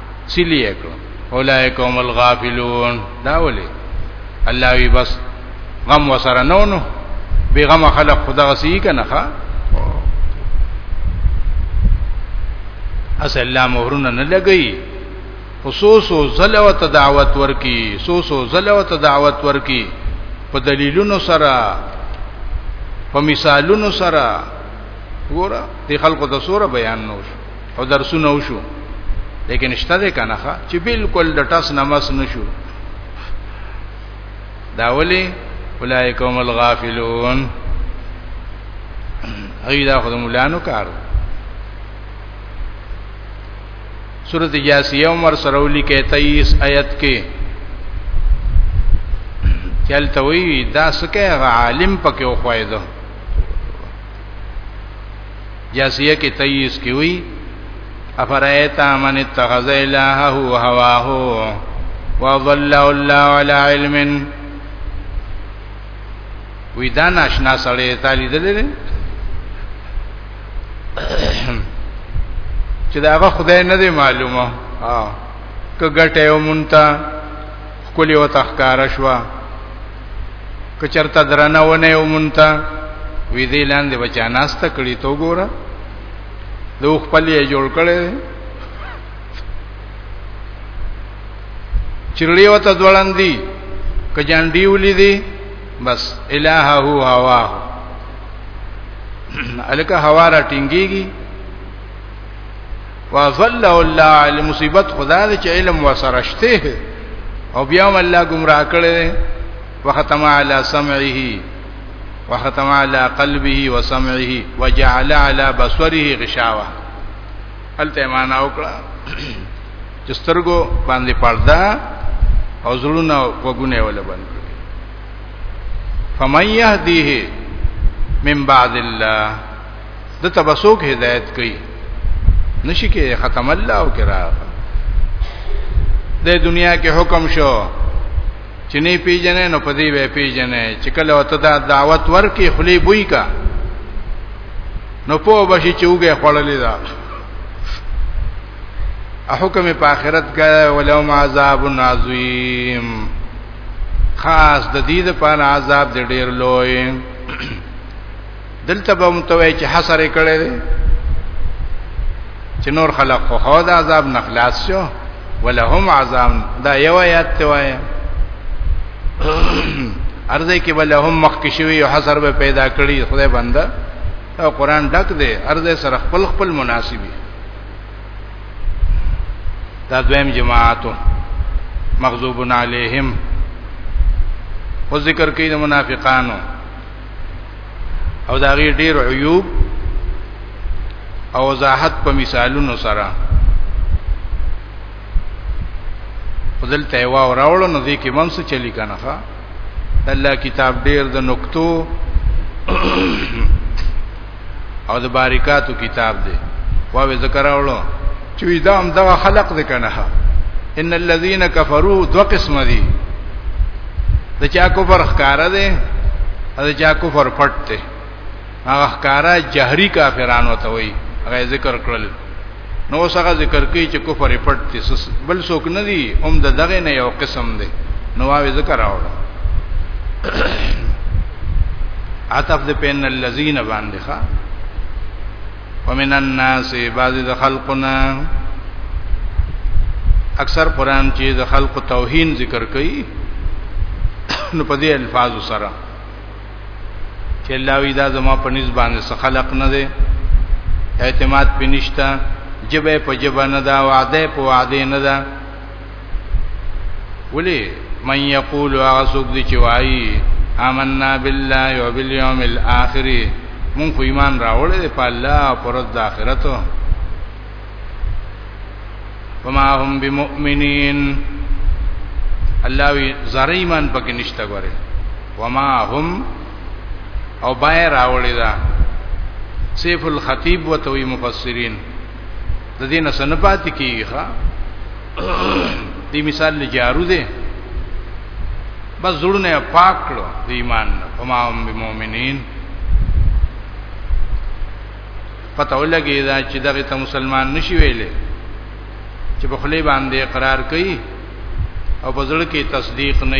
سلی کړو اولائک هم الغافلون دا ولي الله وی بس غم وسره نو نو بیغم خلق خدا غسی کنه ښا اس الله مهرونه نه لګی خصوصو زلوت دعوت ورکی سوسو زلوت دعوت ورکی په دلیلونو سره په مثالونو سره ګوره د خلکو د سوره بیان نو شو او درسونه وشو لیکن شته ده کنه چې بالکل د ټاس نماز نشو دا ولی اولائک هم الغافلون ای دا خدای مولانو کارو سورت جاسیه عمر سرولی کې 23 آیت کې چلته وی دا سکه عالم پکې خوایده جاسیه کې تیس کې وی افرایتا من اتخذ الهه هواه وظل الله على علم وی دا ناشنا سره تعالی دلې چې دا هغه خدای نه دی معلومه ها کګټه یو مونته کلی وتخکار شوا کچرته درنه ونه یو مونته وی دی لاندې بچا ناسته کړي تو ګوره دوه خپل یې جوړ کړي چرړی وته دولندي کجانډي ولې دي بس الہ هو هوا الکه هوا را ټینګيږي واضل الله علی مصیبت خدا دې چې علم وسرشته او بیا هم الله گمراه کړي وختم علی سمعه وختم علی قلبه وسمعه وجعل علی بصره غشاوه الته معنا وکړه چې سترګو باندې پړدا او زړونه وګونه ولا باندې فمن يهديه من بعد الله د تبسوک هدایت کوي نشي کې ختم الله او کرا د دنیا کې حکم شو چې نه پیژنې نو پدی به پیژنې چې کله وته دا دعوت ورکې خلی بوئی کا نو په بشي چې وګه خړلې دا حکم په آخرت کې ولوم عذاب عظیم خاص د دې لپاره عذاب دې ډیر لوی دلته به متوي چې حسره کړي دي چې نور خلق خو هو د عذاب نه خلاص شو ولهم عذاب دا یو آیات ته وایي ارزه کې ولهم مخ کې شوی یو حسر به پیدا کړی خدای بنده او قران ډک دی ارزه سره خپل خپل مناسبي دا دویم جماعتو مغضوب علیهم او ذکر کوي د منافقانو او دا غي ډیر عیوب او وضاحت په مثالونو سره خدل ته وا وراول نو دې کې مم څه چلی کنه ښا الله کتاب ډیر د نقطو او د باریکاتو کتاب دی واوې ذکر اولو چې دا هم دغه خلق دی کنه ان الذين كفروا دو قسم دي د چا کفر ښکارا دی او د چا کفر پټ دی هغه ښکارا جهري کافرانو ته وایي هغه ذکر کړل نو څنګه ذکر کوي چې کفر پټ دي بل څوک نه دي هم د دغه نه یو قسم دي نو واوی ذکر راوړ عطف د پین الذین باندې ښا ومن الناس بعض د خلقنا اکثر قران چې د خلق توهین ذکر کوي نو په دې الفاظ سره چې الله وی دا زما په نس باندې څه خلق نه دی اعتماد پینشتا جبه په جبه نه دا وعده په وعده نه دا ولی من یقول اغسوک دی چې وایي آمنا بالله وبالیوم الاخر مونږ خو ایمان راوړل دی په الله او پر د آخرت وما هم بمؤمنین الله وی زره ایمان پکې نشته غره وما هم او بای راوړی دا سیف الخطیب وتوی مفسرین د دې نه سنپات کیږي ښا دې مثال لجارو دی بس زړونه پاک کړو د ایمان په ما هم مومنین پته ولګی دا چې دغه ته مسلمان نشي ویلې چې په خلی باندې اقرار کوي او په ځړ کې تصدیق نه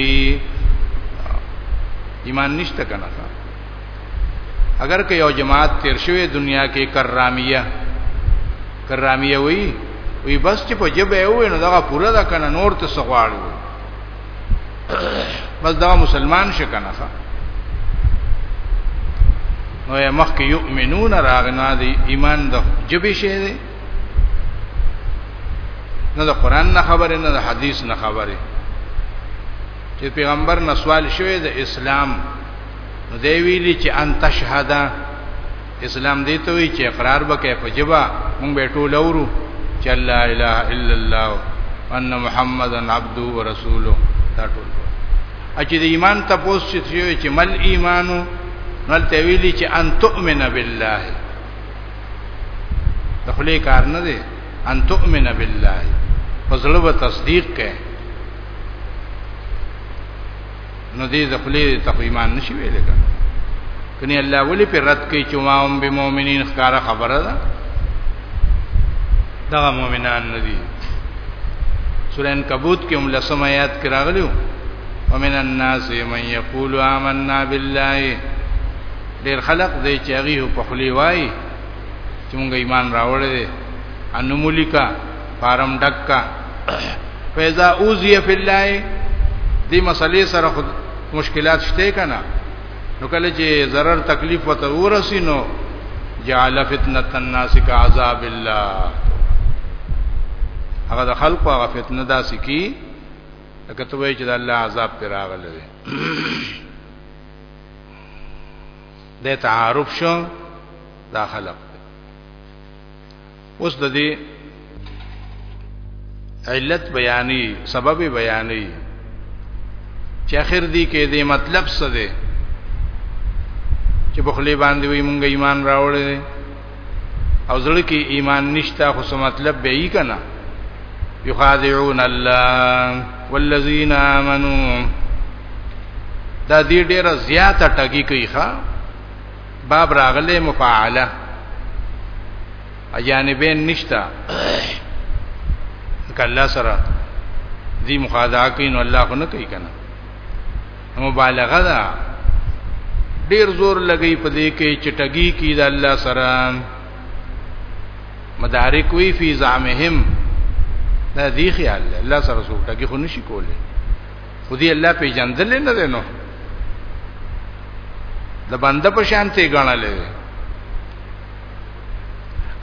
ایمان نشته کنه اگر که یو جماعت تیر شوی دنیا کې کرامیه کرامیه وی وی بس چې په جبه وې نو دا پوره ده کنه نور ته سغواړو بس دا مسلمان شي کنه نو یې مخ کې یؤمنون راغنا دی ایمان د جبې شي دی نه د قران نه خبره نه د حدیث نه خبره چې پیغمبر نه سوال شوی د اسلام نو دی ویلي چې ان تشهدا اسلام دې ته وی چې اقرار وکې په جبا مونږ به ټول اورو چې لا اله الا الله ان محمدن عبده ورسوله دا ټول اچې د ایمان تاسو چې مل ایمانو نل ته ویلي چې ان تؤمن بالله تخلی کار نه دی ان تؤمن بالله فزلو تصدیق کړي نو دې ځخلې ته ایمان نشي ویل کنه کني الله ولي پر رد کوي چې ما هم به مؤمنین ښکارا خبره ده دا مؤمنان ندي سورہ انکبوت کې هم لسم آیات کې راغلیو ومن الناس من یقول آمنا بالله ډیر خلق دی چې هغه په خلی وای چې موږ ایمان راوړل دي انمولیکا فارم ډکا فیضا اوزی فی الله دې مسلې سره خود مشکلات شته کنه نو کله چې zarar تکلیف وته ورسی نو جعل فتنه الناس كعذاب الله هغه د خلق هغه فتنه داسې کی لکه ته وایې چې د الله عذاب پر راغلی دی د تعارف شو دا خلق اوس د دې علت بیانې سبب بیانې چې اخر دې کې دې مطلب څه دی چې په خلی باندې وي مونږ ایمان راوړل او زړه کې ایمان نشته خو څه مطلب به یې کنه یخادعون الله والذین آمنو دا دې ډیره زیاته ټګي کوي ښا باب راغله مفاعله اجانبین نشتا کله سره دی مخادعه کین الله خو نه کوي کنه مبالغه ده ډیر زور لګی په دې کې چټګي کی د الله سره مدارک وی فی زعمهم دا دی خیال الله سره سو ټګي خو نشي کوله خو دې الله پیجندل نه دی نو د بنده په شان ته غنل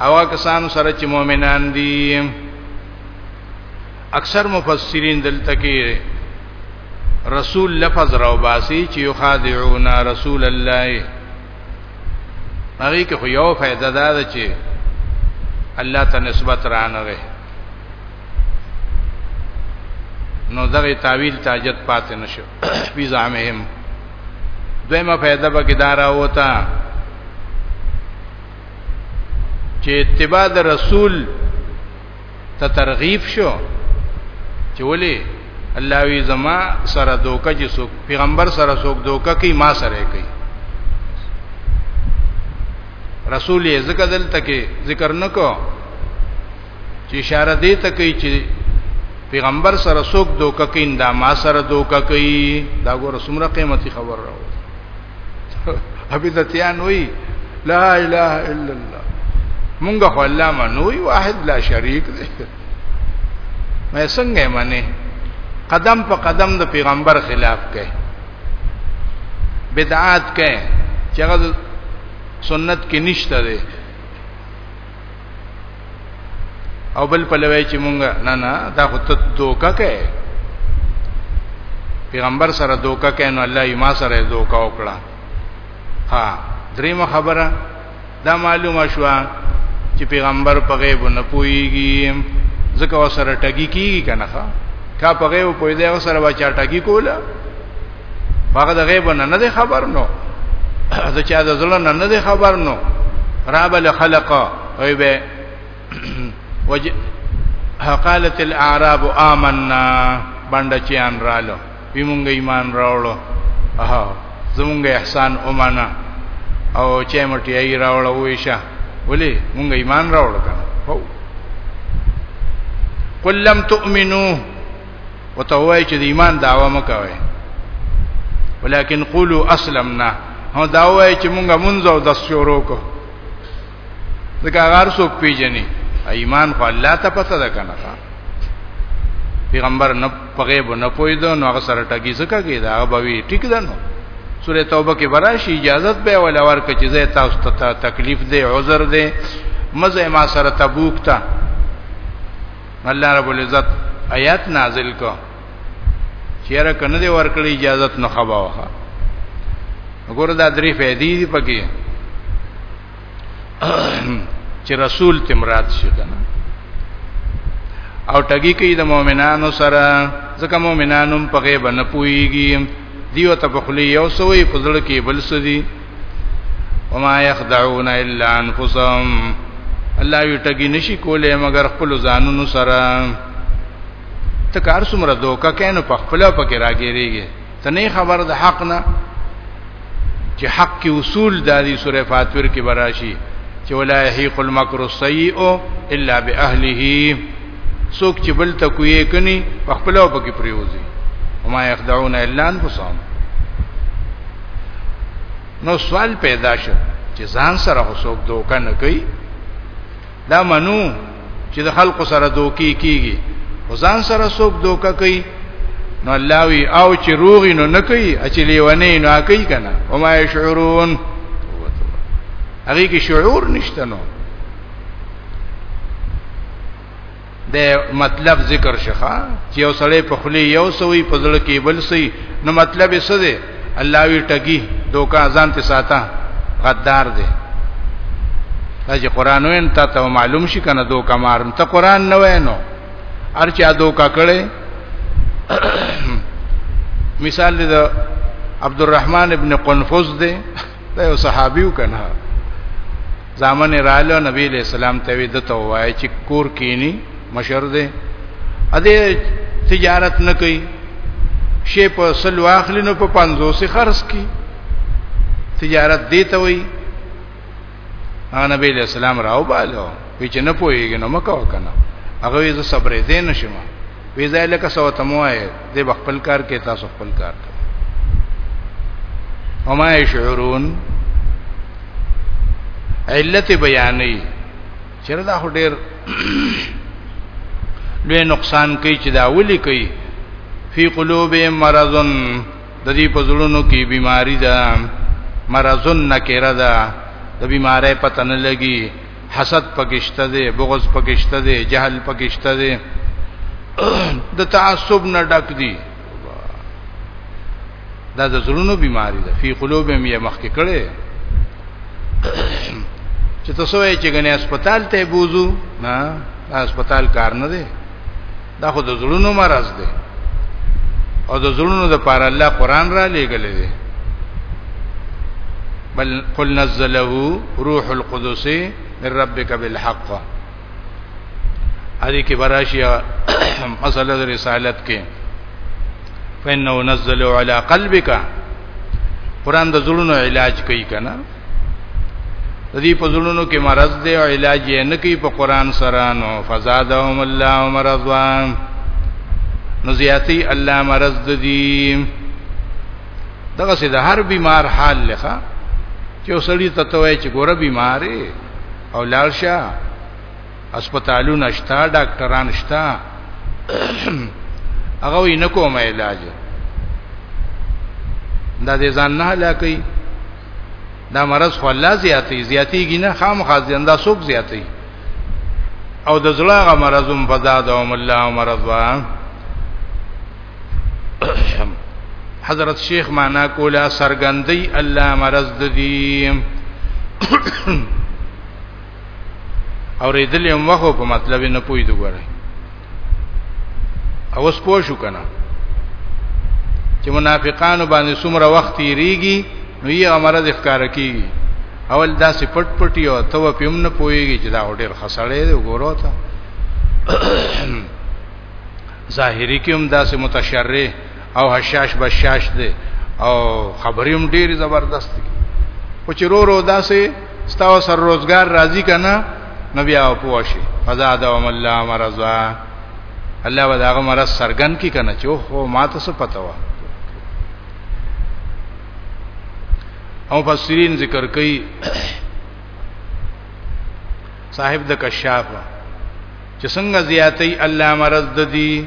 او کسان سره چې مؤمنان دي اکثر مفسرین دلته کې رسول لفظ راو باسي چې یخادعون رسول الله هغه کې خو یو فائدہ ده چې الله ته نسبت رانه نو دغه تعویل تاجت پاتې نشو بي زعمهم دویمه فائدہ به کې دارا وتا چې اتباع د رسول ته ترغیب شو چې ولی الله وی زما سره دوکه چې څوک پیغمبر سره څوک دوکه کوي ما سره کوي رسول یې ذکر دلته کې ذکر نکو چې اشاره دې ته کوي چې پیغمبر سره څوک دوکه کین دا ما سره دوکه کوي دا ګوره څومره قیمتي خبر راو ابي دتیان وی لا اله الا الله مونږ خو الله منوي واحد لا شریک دی مې څنګه منی قدم په قدم د پیغمبر خلاف کوي بدعات کوي چې هغه سنت کې نشته دی او بل په لوي چې مونږه نه نه دا خو ته دوکا کې پیغمبر سره دوکا کې نو الله یې ما سره دوکا وکړه ها دریمه خبره دا معلومه شو چې پیغمبر په غیب نه پويږي ځکه وسره ټګي کیږي کنه ښا کا په غیب پوي دی وسره بچا ټګي کوله هغه د غیب نه نه خبر نو د چا د زړه نه نه خبر نو رب الخلق وی به وج قالت الاعراب آمنا باندې چیان رالو وی مونږ ایمان راوړو اها زمونږ احسان اومانا او چې مټي ای راوړو ویشه ولی مونږ ایمان راوړو کنه هو قل لم تؤمنو او ته وای چې د ایمان داوا مکوي ولیکن قولوا اسلمنا هو دا وای چې مونږه مونږ او د شروع کو ځکه هغه څوک پیژني ایمان خو الله ته پته ده کنه پیغمبر نه پغیب نه پویدو نو هغه سره ټګي زکه کې دا هغه بوي ټیک ده نو سوره توبه کې براشي اجازه به ولا ورک چې زه تاسو ته تکلیف دی عذر دی مزه ما سره تبوک ته الله رب العزت آیات نازل کو چیرې کنه دی ورکړي اجازه نه خبا وخه وګوره دا درې فائدې دي پکې چې رسول تمرات شي کنه او ټګي کوي د مؤمنانو سره ځکه مؤمنانو په غیب نه پويږي دیو ته په خلی یو سوی په زړه کې بل سدي وما يخدعون الا انفسهم الله وی ټګي نشي کولای مگر خپل ځانونو سره ته کار څومره دوکه کینو په خپل پکې راګیریږي ته نه خبر د حق نه چې حق کې اصول د دې سورې فاتور کې براشي چې ولا يحيق المكر السيء الا باهله څوک چې بل تکویه کني په خپل او پکې پریوزي وما يخدعون الا انفسهم نو سوال پیدا شو چې ځان سره څوک دوکه نه کوي دا منو چې د خلکو سره دوکي کیږي او ځان سره څوک دوکه کوي نو الله وی او چې روغی نو نه کوي چې لیونی نو کوي کنه وما يشعرون هغه کې شعور نشته نو د مطلب ذکر شخه چې یو سړی په خلی یو سوی په ځل کې بل سي نو مطلب یې څه دی الله وی ټګي دوکا ځان ته ساته غدار دی دا چې قران وین ته ته معلوم شي کنه دوکا مار ته قران نه وینو ارچا دوکا کړي مثال د عبدالرحمن ابن قنفذ دی دا یو صحابي وکنه زامن رالو نبی علیہ السلام ته وی دته وای چې کور کینی مشر دی ا دې تجارت نه کوي شی په سل واخلی نو په 500 سي خرڅ کی تجارت دی ته وی نبی علیہ السلام راو بالو وی چې نه پويږي نو مکو کنه هغه یې صبرې دې نشم وی ځای لکه سو تموای دې خپل کار کې تاسو خپل کار کوئ وما يشعرون علت بیانې چیرې دا هډیر لوی نقصان کوي چې دا ولي کوي فی قلوبهم مرضن د دې په زړونو کې بیماری ده مرضن نکره ده د بیماری پته نه لګي حسد پکشته دی بغض پکشته دی جهل پکشته دی د تعصب نه ډک دی دا د زړونو بیماری ده فی قلوبهم یې مخکې کړي چې تاسو یې چې غنې هسپتال ته بوزو نه هسپتال کار نه دی دا خو د زړونو مرز دی او د زړونو د پاره الله قران را لېګل دی بل قل نزله روح القدس من ربك بالحق ادي کې براشیا مسله د رسالت کې فإنه نزله على قلبك قران د زړونو علاج کوي کنه د دې په زړونو کې مرض دی او علاج یې نه کوي په قران سره نو فزادهم الله مرضا نو زیاتی الله مرض دی دغه سي د هر بیمار حال لخوا چې وسړی ته توای چې ګوره بیمارې او لالشه اسپیټالونه شته ډاکټران شته هغه وینې کومه علاج دا دې ځان نه هلاکي دا مرض خو الله زیاتې زیاتېږي نه خامخا زنده سوک زیاتې او د زړه غ مرضم فزادهم الله مرضا حضرت شیخ معنا کولا سرګندۍ الله مرض دي او ریدل هم وخو په مطلب نه پوي دی ګوره او اوس پوه شو کنه چې منافقانو باندې څومره وخت یریږي نو یې امر د ښکار کیږي اول داسې پټ پټي او ته په هم نه پويږي چې دا ډېر خسړې دی وګورو ته ظاهري کې هم داسې متشرع او حشاش بشاش دی او خبرې هم ډېری زبردست دي او چې رو رو داسې ستاسو سر روزګار راضی کنه نبی او پوښي فزاد او الله مرزا الله به داغه مرز سرګن کی کنه چې هو ما ته څه پته و او فسرین ذکر کوي صاحب د کشاف چې څنګه زیاتې الله مرز د دي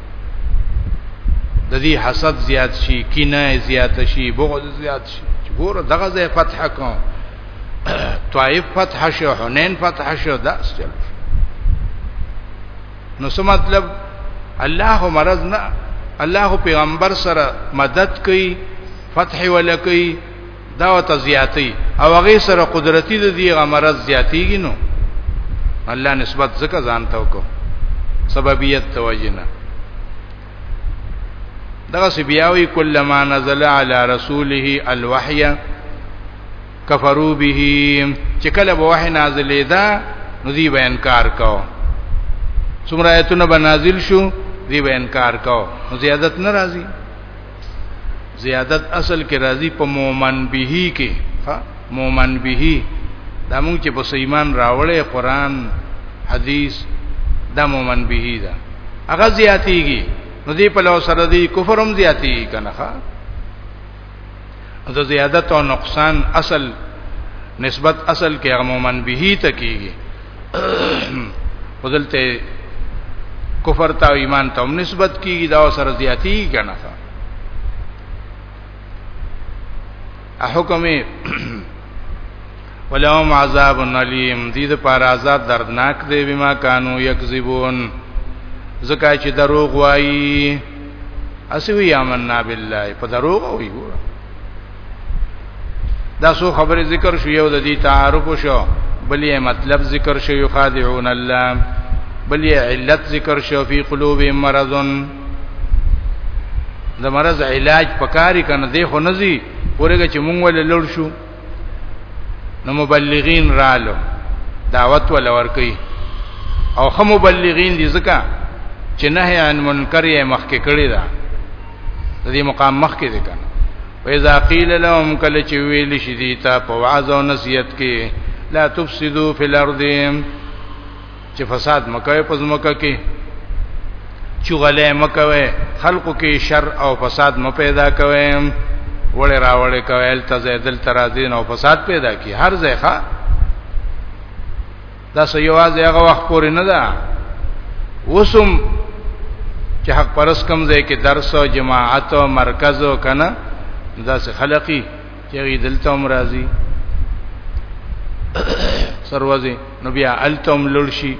د دې حسد زیات شي کینه زیات شي بغض زیات شي ګور دغه ځای فتح کوم طائف فتح شو حنین فتح شو دا چل نو څه مطلب الله مرز نه الله پیغمبر سره مدد کوي فتح ولکوي دا وته زیاتی او هغه سره قدرتی د دی غمرز زیاتیږي نو الله نسبت زکه ځان ته وکړو سببیت توجنه دغه سی بیاوی کلمہ نزل علی رسوله الوحی کفرو به چې کله به وحی نازلې ده نو دی به انکار کاو څومره ایتونه به نازل شو دی به انکار کاو نو زیادت ناراضي زیادت اصل کې راځي په مومن به کې ها مومن به دا موږ چې په ایمان راوړې قران حدیث دا مومن به دا هغه زیاتیږي نو دې په لور سره دې کفرم زیاتیږي کنه د زیادت او نقصان اصل نسبت اصل کې عموما به ته کیږي ودلته کفر ته او ایمان ته هم نسبت کیږي دا سره زیاتی کنه حکم ولهم عذاب الیم دې د پار عذاب دردناک دی بما کانو یکذبون زکه چې دروغ وایي اسوی آمنا بالله په دروغ وایي ګور دا سو خبره ذکر شو یو د دې تعارف شو بلې مطلب ذکر شو یخادعون الله بلې علت ذکر شو فی قلوب مرضن د مرض علاج پکاري کنه دی خو نزي ورګه چې مونږ ول لړ شو نو مبلغین رالو دعوت ول ورکی او خو مبلغین دي ځکه چې نهي عن منکر یې مخکې کړی دا د دې مقام مخکې دي کنه وإذا قيل لهم کله چې ویل شي دي ته په وعظ او نصیحت کې لا تفسدوا في الارض چې فساد مکوي په ځمکه کې چغلې مکوي خلقو کې شر او فساد م پیدا کوي وړې راوړې کوي الته زیدل ترازین او فساد پیدا کی هر ځای ښا دا سو یوازې هغه وخت پورې نه ده وسم چې حق پرس کم ځای کې درس او جماعت او مرکز او کنه دا سه خلقي یوی دلته هم راځي سروځي نو بیا التم لړ شي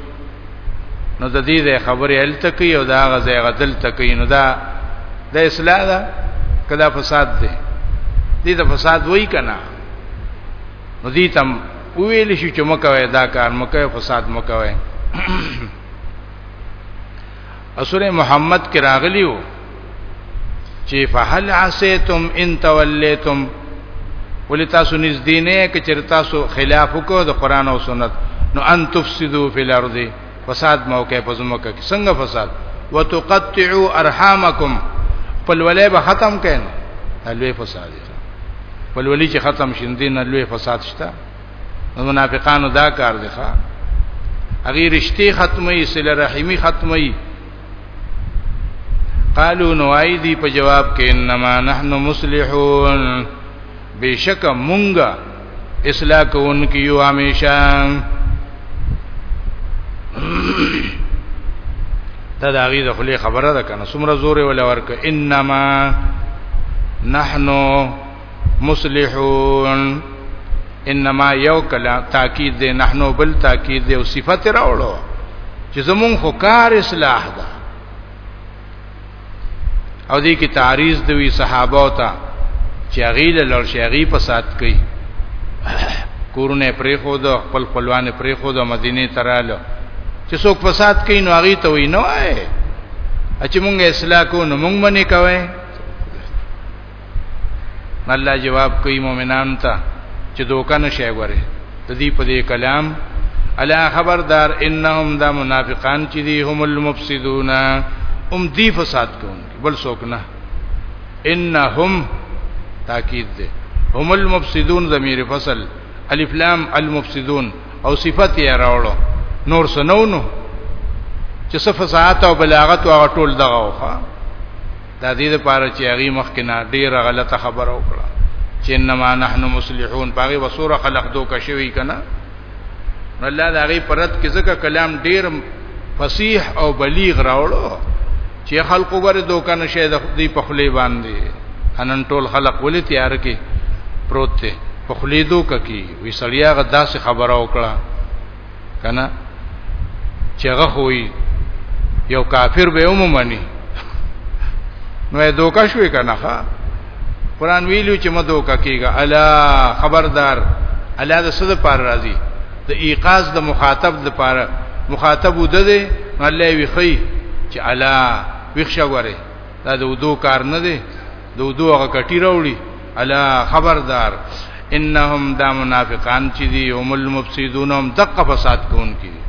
نو د دې ځای خبرې الته کوي او دا غځای غدل تکي نو دا د اصلاح ده کدا فساد ده دې ته فساد وای کنا نو دې تم ویل شي چې مکوې دا کار مکوې فساد مکوې اسوره محمد کې راغلیو چې فهل عسیتم ان تولیتم ولې تاسو نږدې نه کې چې تاسو خلاف وکړو د قران او سنت نو ان تفسدو فی الارض فساد موقع په زمکه کې څنګه فساد وتقطعوا ارحامکم پلولې به ختم کین الوی فساد پلولې چې ختم شیندین الوی فساد شته د منافقانو دا کار دی ښا هغه رشتي ختمي صله رحمي ختمي قالو نو آی دی په جواب کې انما نحنو مصلحون بشک مونږه اصلاح کوونکی یو همیشه دا د هغه د خلی خبره ده کنه څومره زور ولا ورک انما نحنو مصلحون انما یو کلا تاکید دی نحنو بل تاکید دی او صفت راوړو چې زمون خو کار اصلاح ده او دې کې تعریض دوی صحابه او ته چې غیل لړ شیغي په سات کوي کورونه پرې خو د خپل خپلوان پرې خو د مدینه تراله چې څوک په سات کوي نو هغه ته وینوي چې مونږه اصلاح کو نو مونږ باندې کوي الله جواب کوي مؤمنان ته چې دوکه نشي غوري د دې په دې کلام الا خبردار انهم دا منافقان چې دي هم المفسدون هم دی فساد کوونکي بل څوک نه انهم تاکید ده هم المفسدون ضمیر فصل الف لام المفسدون او صفت یې راوړو نور سنونو چې صفه ساعت او بلاغت او ټول دغه وخه دا دې لپاره چې هغه مخکې نه ډیره غلطه خبره وکړه چې انما نحنو مصلحون پاغي وسوره خلق دو کشوي کنه الله دا غي پرد کې ځکه کلام ډیر فصیح او بلیغ راوړو چې خلقو بر دوکان شه د دې په خلی باندې انن ټول خلق ولې تیار کې پروت ته په خلی دوک کې وی سړیا غدا سه خبره وکړه کنه چې هغه خوې یو کافر به ومني نو دوکا شوې کنه ښا قران ویلو چې مو دوکا کیږي الا خبردار الا د صد پر راضي د ایقاظ د مخاطب د پر مخاطب وده دي الله وی خي چې الا وښه غره دا د ودو کار نه دی د ودو هغه کټی راوړي الا خبردار انهم دا منافقان چې دي هم المفسدون هم دقه فساد کوونکي دي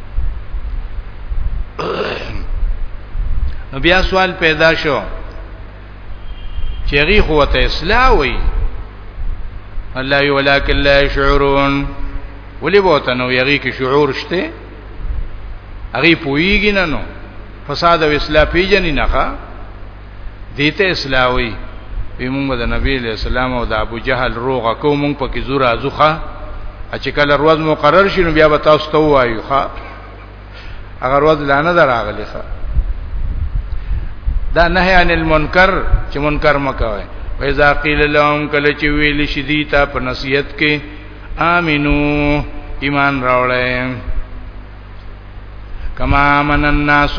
نو بیا سوال پیدا شو چې غي قوت اصلاح وي الله وی ولکن لا شعورون ولی بوته نو یغي کې شعور شته هغه پویږي نه نو فساد او اصلاح پیجن نه ښه دیته اصلاح وی وی مونږ د نبی له سلام او د ابو جهل روغه کو مونږ پکې زور ازوخه چې کله ورځ مقرر شینو بیا به تاسو ته وایو ښا اگر ورځ لانه دراغلی ښا دا نهی عن المنکر چې منکر مکوي وإذا قيل لهم کله چې ویل شي دي ته په نصیحت کې امنو ایمان راوړئ کما من الناس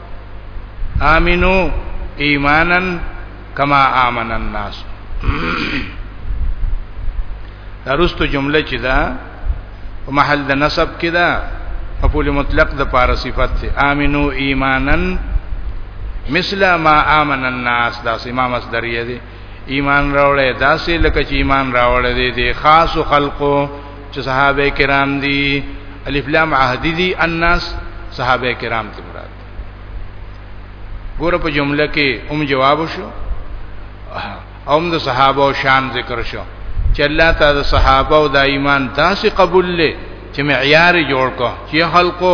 امنو ایمانن کما امن الناس درستو جمله چې دا په محل د نسب کې دا مفعول مطلق د پار صفت ته امنو ایمانن مثل ما امن الناس دا سیما مصدریه دی ایمان راوړې داسې لکه چې ایمان راوړې دي خاص خلقو چې صحابه کرام دي الف لام عهدی دي الناس صحابه کرام ته مراد ګوره په جمله کې هم جواب شو هم د صحابه او شان ذکر شو چې الله تعالی صحابه او د ایمان داسې قبول لې چې معیار جوړ کو چې خلکو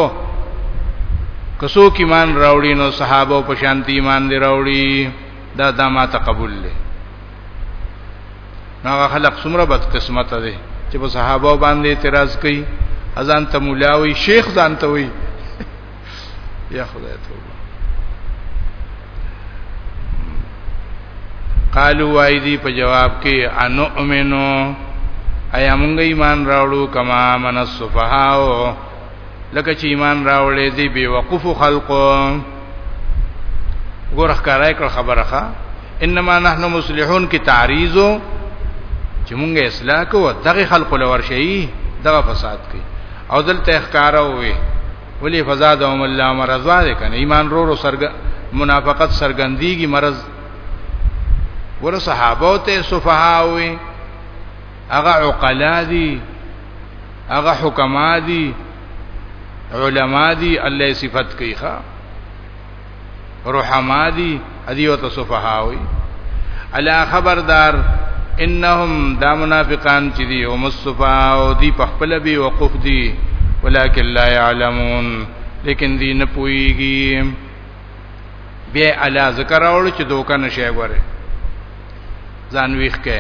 کسو کې ایمان راوړي نو صحابه په شانتی ایمان دی راوړي دا دما تقبل لې هغه خلق څومره بد قسمت دي چې په صحابه باندې اعتراض کوي اذان ته مولاوي شیخ ځان ته وي یا خدای توبه قالو وای دی په جواب کې انو امنو ایا مونږ ایمان راوړو کما من الصفهاو لکه چې ایمان راوړې دي بي وقوف خلقو ګورخ کارای کړ خبره ښه انما نحنو مصلحون کی تعریضو چې مونږه اصلاح کوو دغه خلق لور شي دغه فساد کوي او دلته ښکارا وي ولی فزادهم الله مرض واره کنه ایمان رو رو سرګ منافقت سرګندیږي مرض ور صحابه ته صفها وي هغه عقلا دي هغه حکما دي علما دي الله صفت کوي ښا رحما دي اديو ته صفهاوي الا خبردار انهم دا منافقان چې دي او مصطفا او دي په خپل بي وقوف دي ولکن لا يعلمون لیکن دي نه پويږي بیا الله ذکر راوړ چې دوکه نشي غواره ځان ویخ کې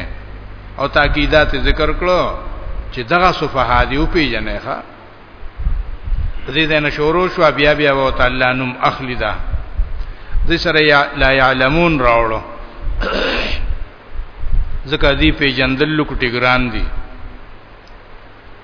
او تاکیدات ذکر کړو چې دغه صفه دی او پیژنې ښا دې دنه شروع شو بیا بیا و تعالی نم اخلی دا د سره لا يعلمون راوړو ځکه دې پیژندل لکټی ګران دي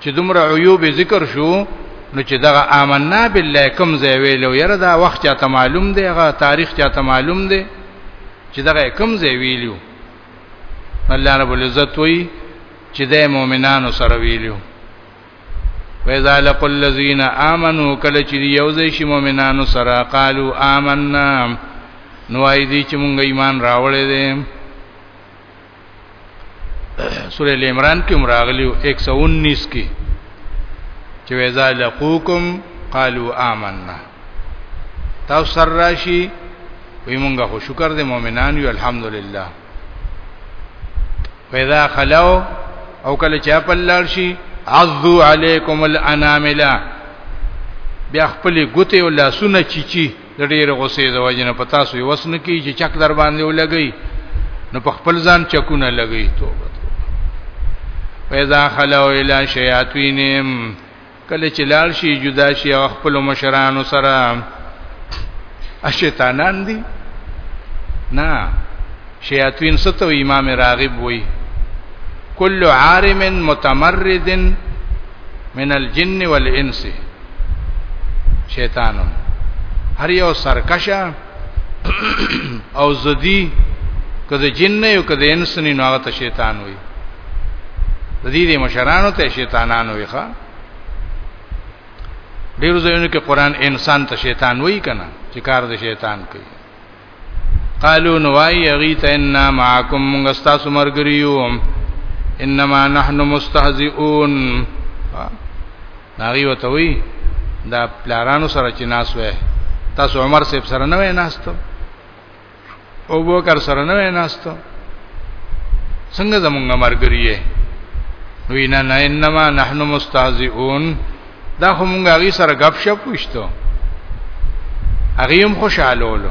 چې دومره عیوب ذکر شو نو چې دغه آمنا بالله کوم ځای ویلو یره دا وخت چاته معلوم دی هغه تاریخ چاته معلوم دی چې دغه کوم ځای ویلو الله رب العزت وی چې د مؤمنانو سره ویلو وَإِذَا لَقُوا الَّذِينَ آمَنُوا کله چې یو ځای شي مؤمنانو سره قالو آمنا نو اې دې چې مونږ ایمان راوړې دي سورې عمران کې مراغلی 119 کې چې ویزا لقوکم قالوا آمنا تاسو سر راشي وی مونږه خو شکر دې مؤمنان یو الحمدلله ویزا خلو او کله چا په لار شي عذو علیکم الاناملا بیا خپل ګوتې او لاسونه چیچی چی د ډېر غصې د وجنه پتا سو یو وسن کی چې چک در باندې ولګي نو په خپل ځان چکونه لګي توبه پیدا خلو الی شیاطینهم کله چې لال شي جدا شي او خپل مشرانو سره شیطانان دي نه شیاطین ستو امام راغب وای کل عارم متمرد من الجن والانس شیطانم هر یو سرکشه او زدی کده جن نه یو کده انس نه نو هغه ته شیطان وي د دې د مشرانو ته شیطانانو وي ښا ډیرو ځایونو کې قران انسان ته شیطان وایي کنه چې کار د شیطان کوي قالو نوای یغیت ان معکم موږ تاسو مرګریو انما نحن مستهزئون هغه وته وی دا پلارانو سره چې ناس وې تاسو عمر صاحب سره نه وې ناستو او بوکر سره نه وې ناستو څنګه زمونږ مرګري یې وی نه نه انما نحنو مستهزئون دا خو مونږ هغه سره غب شپ وشتو هغه هم خوشاله ولو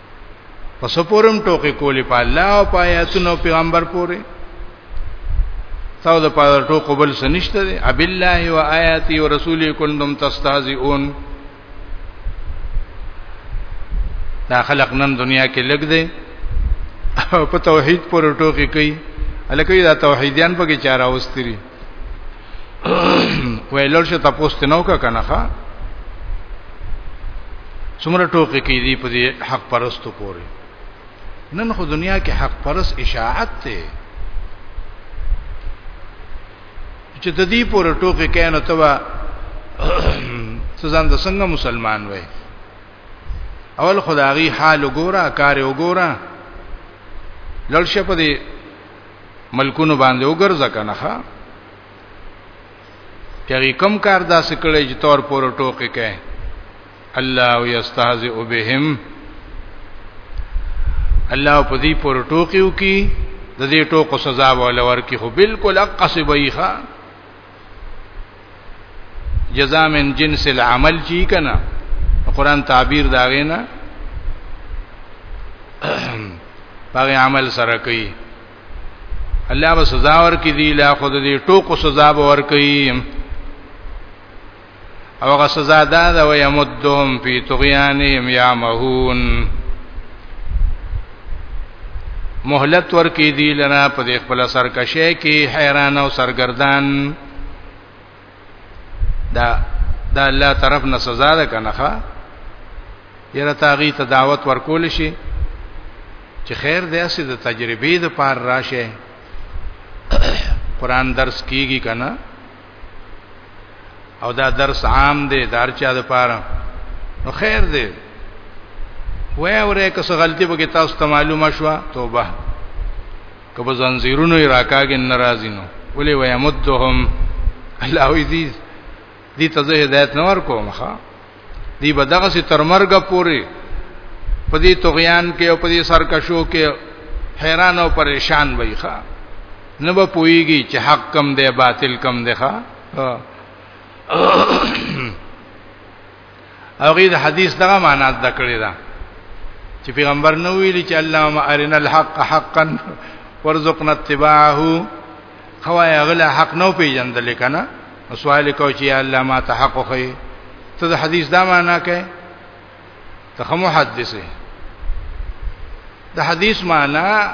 پس پورم ټوکی کولی په الله او په آیاتونو پیغمبر پوری تاسو د پاره ټوکو بل سنشته دی اب الله و آیاتی و رسولی کنتم تستهزئون دا خلق نن دنیا کې لګ دی په توحید پر ټوکی کوي الکه دا توحیدیان پکې چاره واستري ویلل شو تاسو ته نو کا کنه ښا څومره ټوکی کې دي په دې حق پرستو پورې نن خو دنیا کې حق پرس اشاعت ته چې د دې پورې ټوکی کینو ته وا سزان د څنګه مسلمان وای اول خدایي حال وګوره کار وګوره لړشه په دې ملکونو باندې وګرځه کنه ښا چری کم کار داسې کړی چې تور پور ټوکې کوي الله یستهزئ بهم الله په دې پور ټوکیو کې د دې ټوکو سزا ولور کې خو بالکل اقصبیخه جزاء من جنس العمل چی کنا قرآن تعبیر دا غینا پاغه عمل سره کوي الله به سزا ورکړي دی لا خود دې ټوکو سزا به ورکړي او هغه سزا ده دا و يمدهم فی طغیانهم یعمهون مهلت ورکی دی لنا په دې خپل سرکشه کې حیران او سرګردان دا دا الله طرف نه سزا ده کنه ښا یره تاغي ته دعوت ورکول شي چې خیر دې اسې د تجربې د پار راشه قران درس کیږي کنه او دا درس عام دی دار چا د پاره نو خیر دی وای اورې که څه غلطي به تاسو ته معلومه شو توبه که په زنجیرونو یې راکاږي ناراضی نو ولې وای مدهم الله عزیز دې ته زه هدایت نور کوم ښا دی به دغه سي تر مرګه پوري په دې طغیان کې او په دې سرکشو کې حیران او پریشان وي ښا نه به پويږي چې حق کم دی باطل کم دی ښا هغه د حدیث دغه معنا د کړی دا چې پیغمبر نو ویلي چې اللهم ارنا الحق حقا وارزقنا اتباعه خو هغه غلا حق نو پیژندل کنه سوال کو چې الله ما ته حق خو ته د حدیث دا معنا کوي ته خو محدث یې د حدیث معنا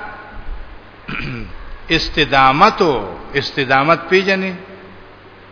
استدامت استدامت پیژنې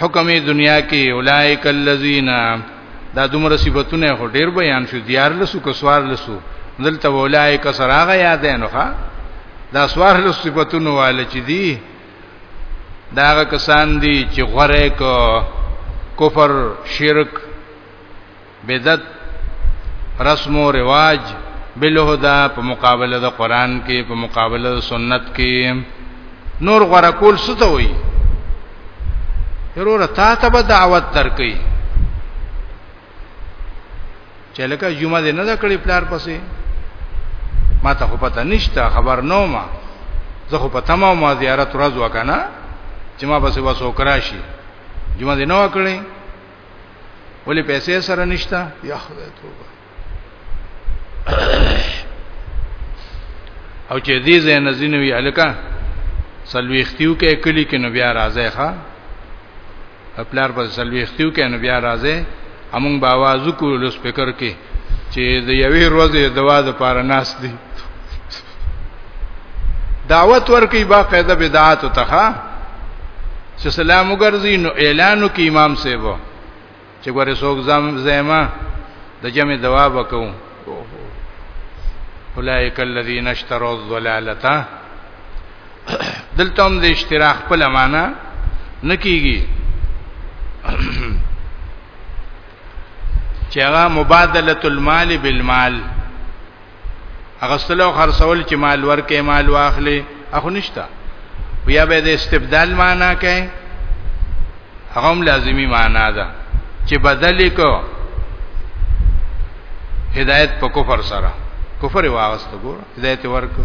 حکم دنیا کې اولائک الذین دا دومره صفاتونه هو ډیر بیان شو دیار لسو کو سوار لسو دلته اولائک سراغه یاد نه ښا دا سوار لسو صفاتونه والے چې دی دا کسان دي چې غره کو کفر شرک بدعت رسم او رواج بالهدى په مقابله د قران کې په مقابله د سنت کې نور غره کول ستو وي ضرور تا ته به دعوت درکې چې لکه جمعه دې نه کړې پلار پسې ما ته خو پته نشته خبر نو ما زه خو پته ما ما زیارت ورځ وکنه چې ما پسې وسو کراشي جمعه دې نه وکړې ولې پیسې سره نشتا یا خدای توبه او چې دې زین زینوی الکا سلويختیو کې کلی کې نو بیا راځي ښا خپلار په سلويختیو کې نو بیا راځي همون باوازو کو لو سپیکر کې چې د یوې ورځې دوا د پاره ناس دي دعوت ورکی با قاعده بدعات تخا چې سلام وګرځي نو اعلانو کې امام سیبو چې ګوره څوک زم زما د جمع دوا وکاو اولئک الذین اشتروا الضلاله دلته هم د اشتراک په لمانه نکیږي چې هغه مبادله المال بالمال اغستلو خرڅول چې مال ورکې مال واخلي اخو نشتا بیا به د استبدال معنا کوي هغه هم لازمی معنا ده چې بدل کو هدایت په کفر سره کفر واغست ګور هدایت ورکو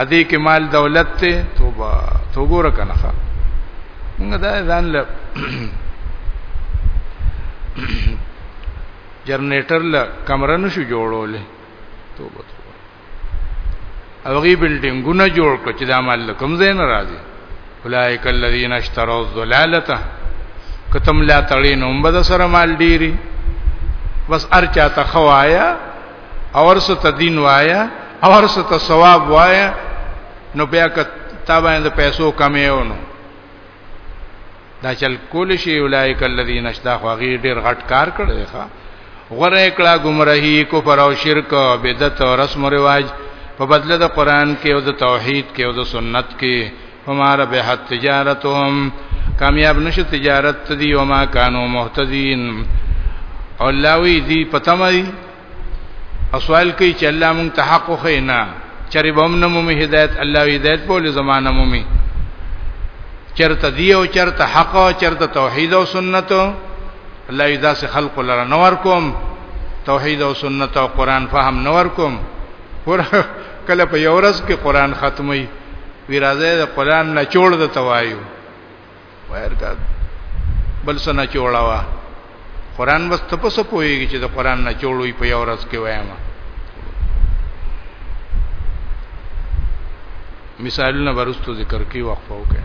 ادي کې مال دولت ته توبه تو ګور کنه ښا موږ دا ځان له جنریټر له کمره نشو جوړولې توبه توبه اوغي بلډینګونه جوړ کړ چې دا مال کوم ځای نه راځي اولائک الذین اشتروا الضلاله کتم لا تړین هم بد سره مال ډیری بس ارچا تخوایا اور ست دین وایا اور ست ثواب وایا نو بیا که تا باندې پیسو کمې ونو دا چل کول شي اولایک الذین اشتاق غیر ډیر غټ کار کړی ښا غره کړه گمراهی کفر او شرک او بدعت او رسم او رواج په بدله د قران کې او د توحید کې او د سنت کې فما ربحت تجارتهم کامیاب نشو تجارت دی او ما کانو مهتدین او لاوی دی پتمای او سوال کوي چې الله مونږ ته حق خو نه چرې به موږ نمو هدایت الله هدایت په لور زمانه مو می چرته دی او چرته حق او چرته توحید او سنت الله یدا سے خلق لره نور کوم توحید او سنت او قران فهم نور کوم کله په یورس کې قران ختمي وی راځي د قران نه چوړ د توایو ورګه بل سنه چوړاوا قران بس تاسو پوهیږئ چې د قران نه چوړوي په یو ورځ کې وایم مثالونه ورستو ذکر کوي وقفه وکړه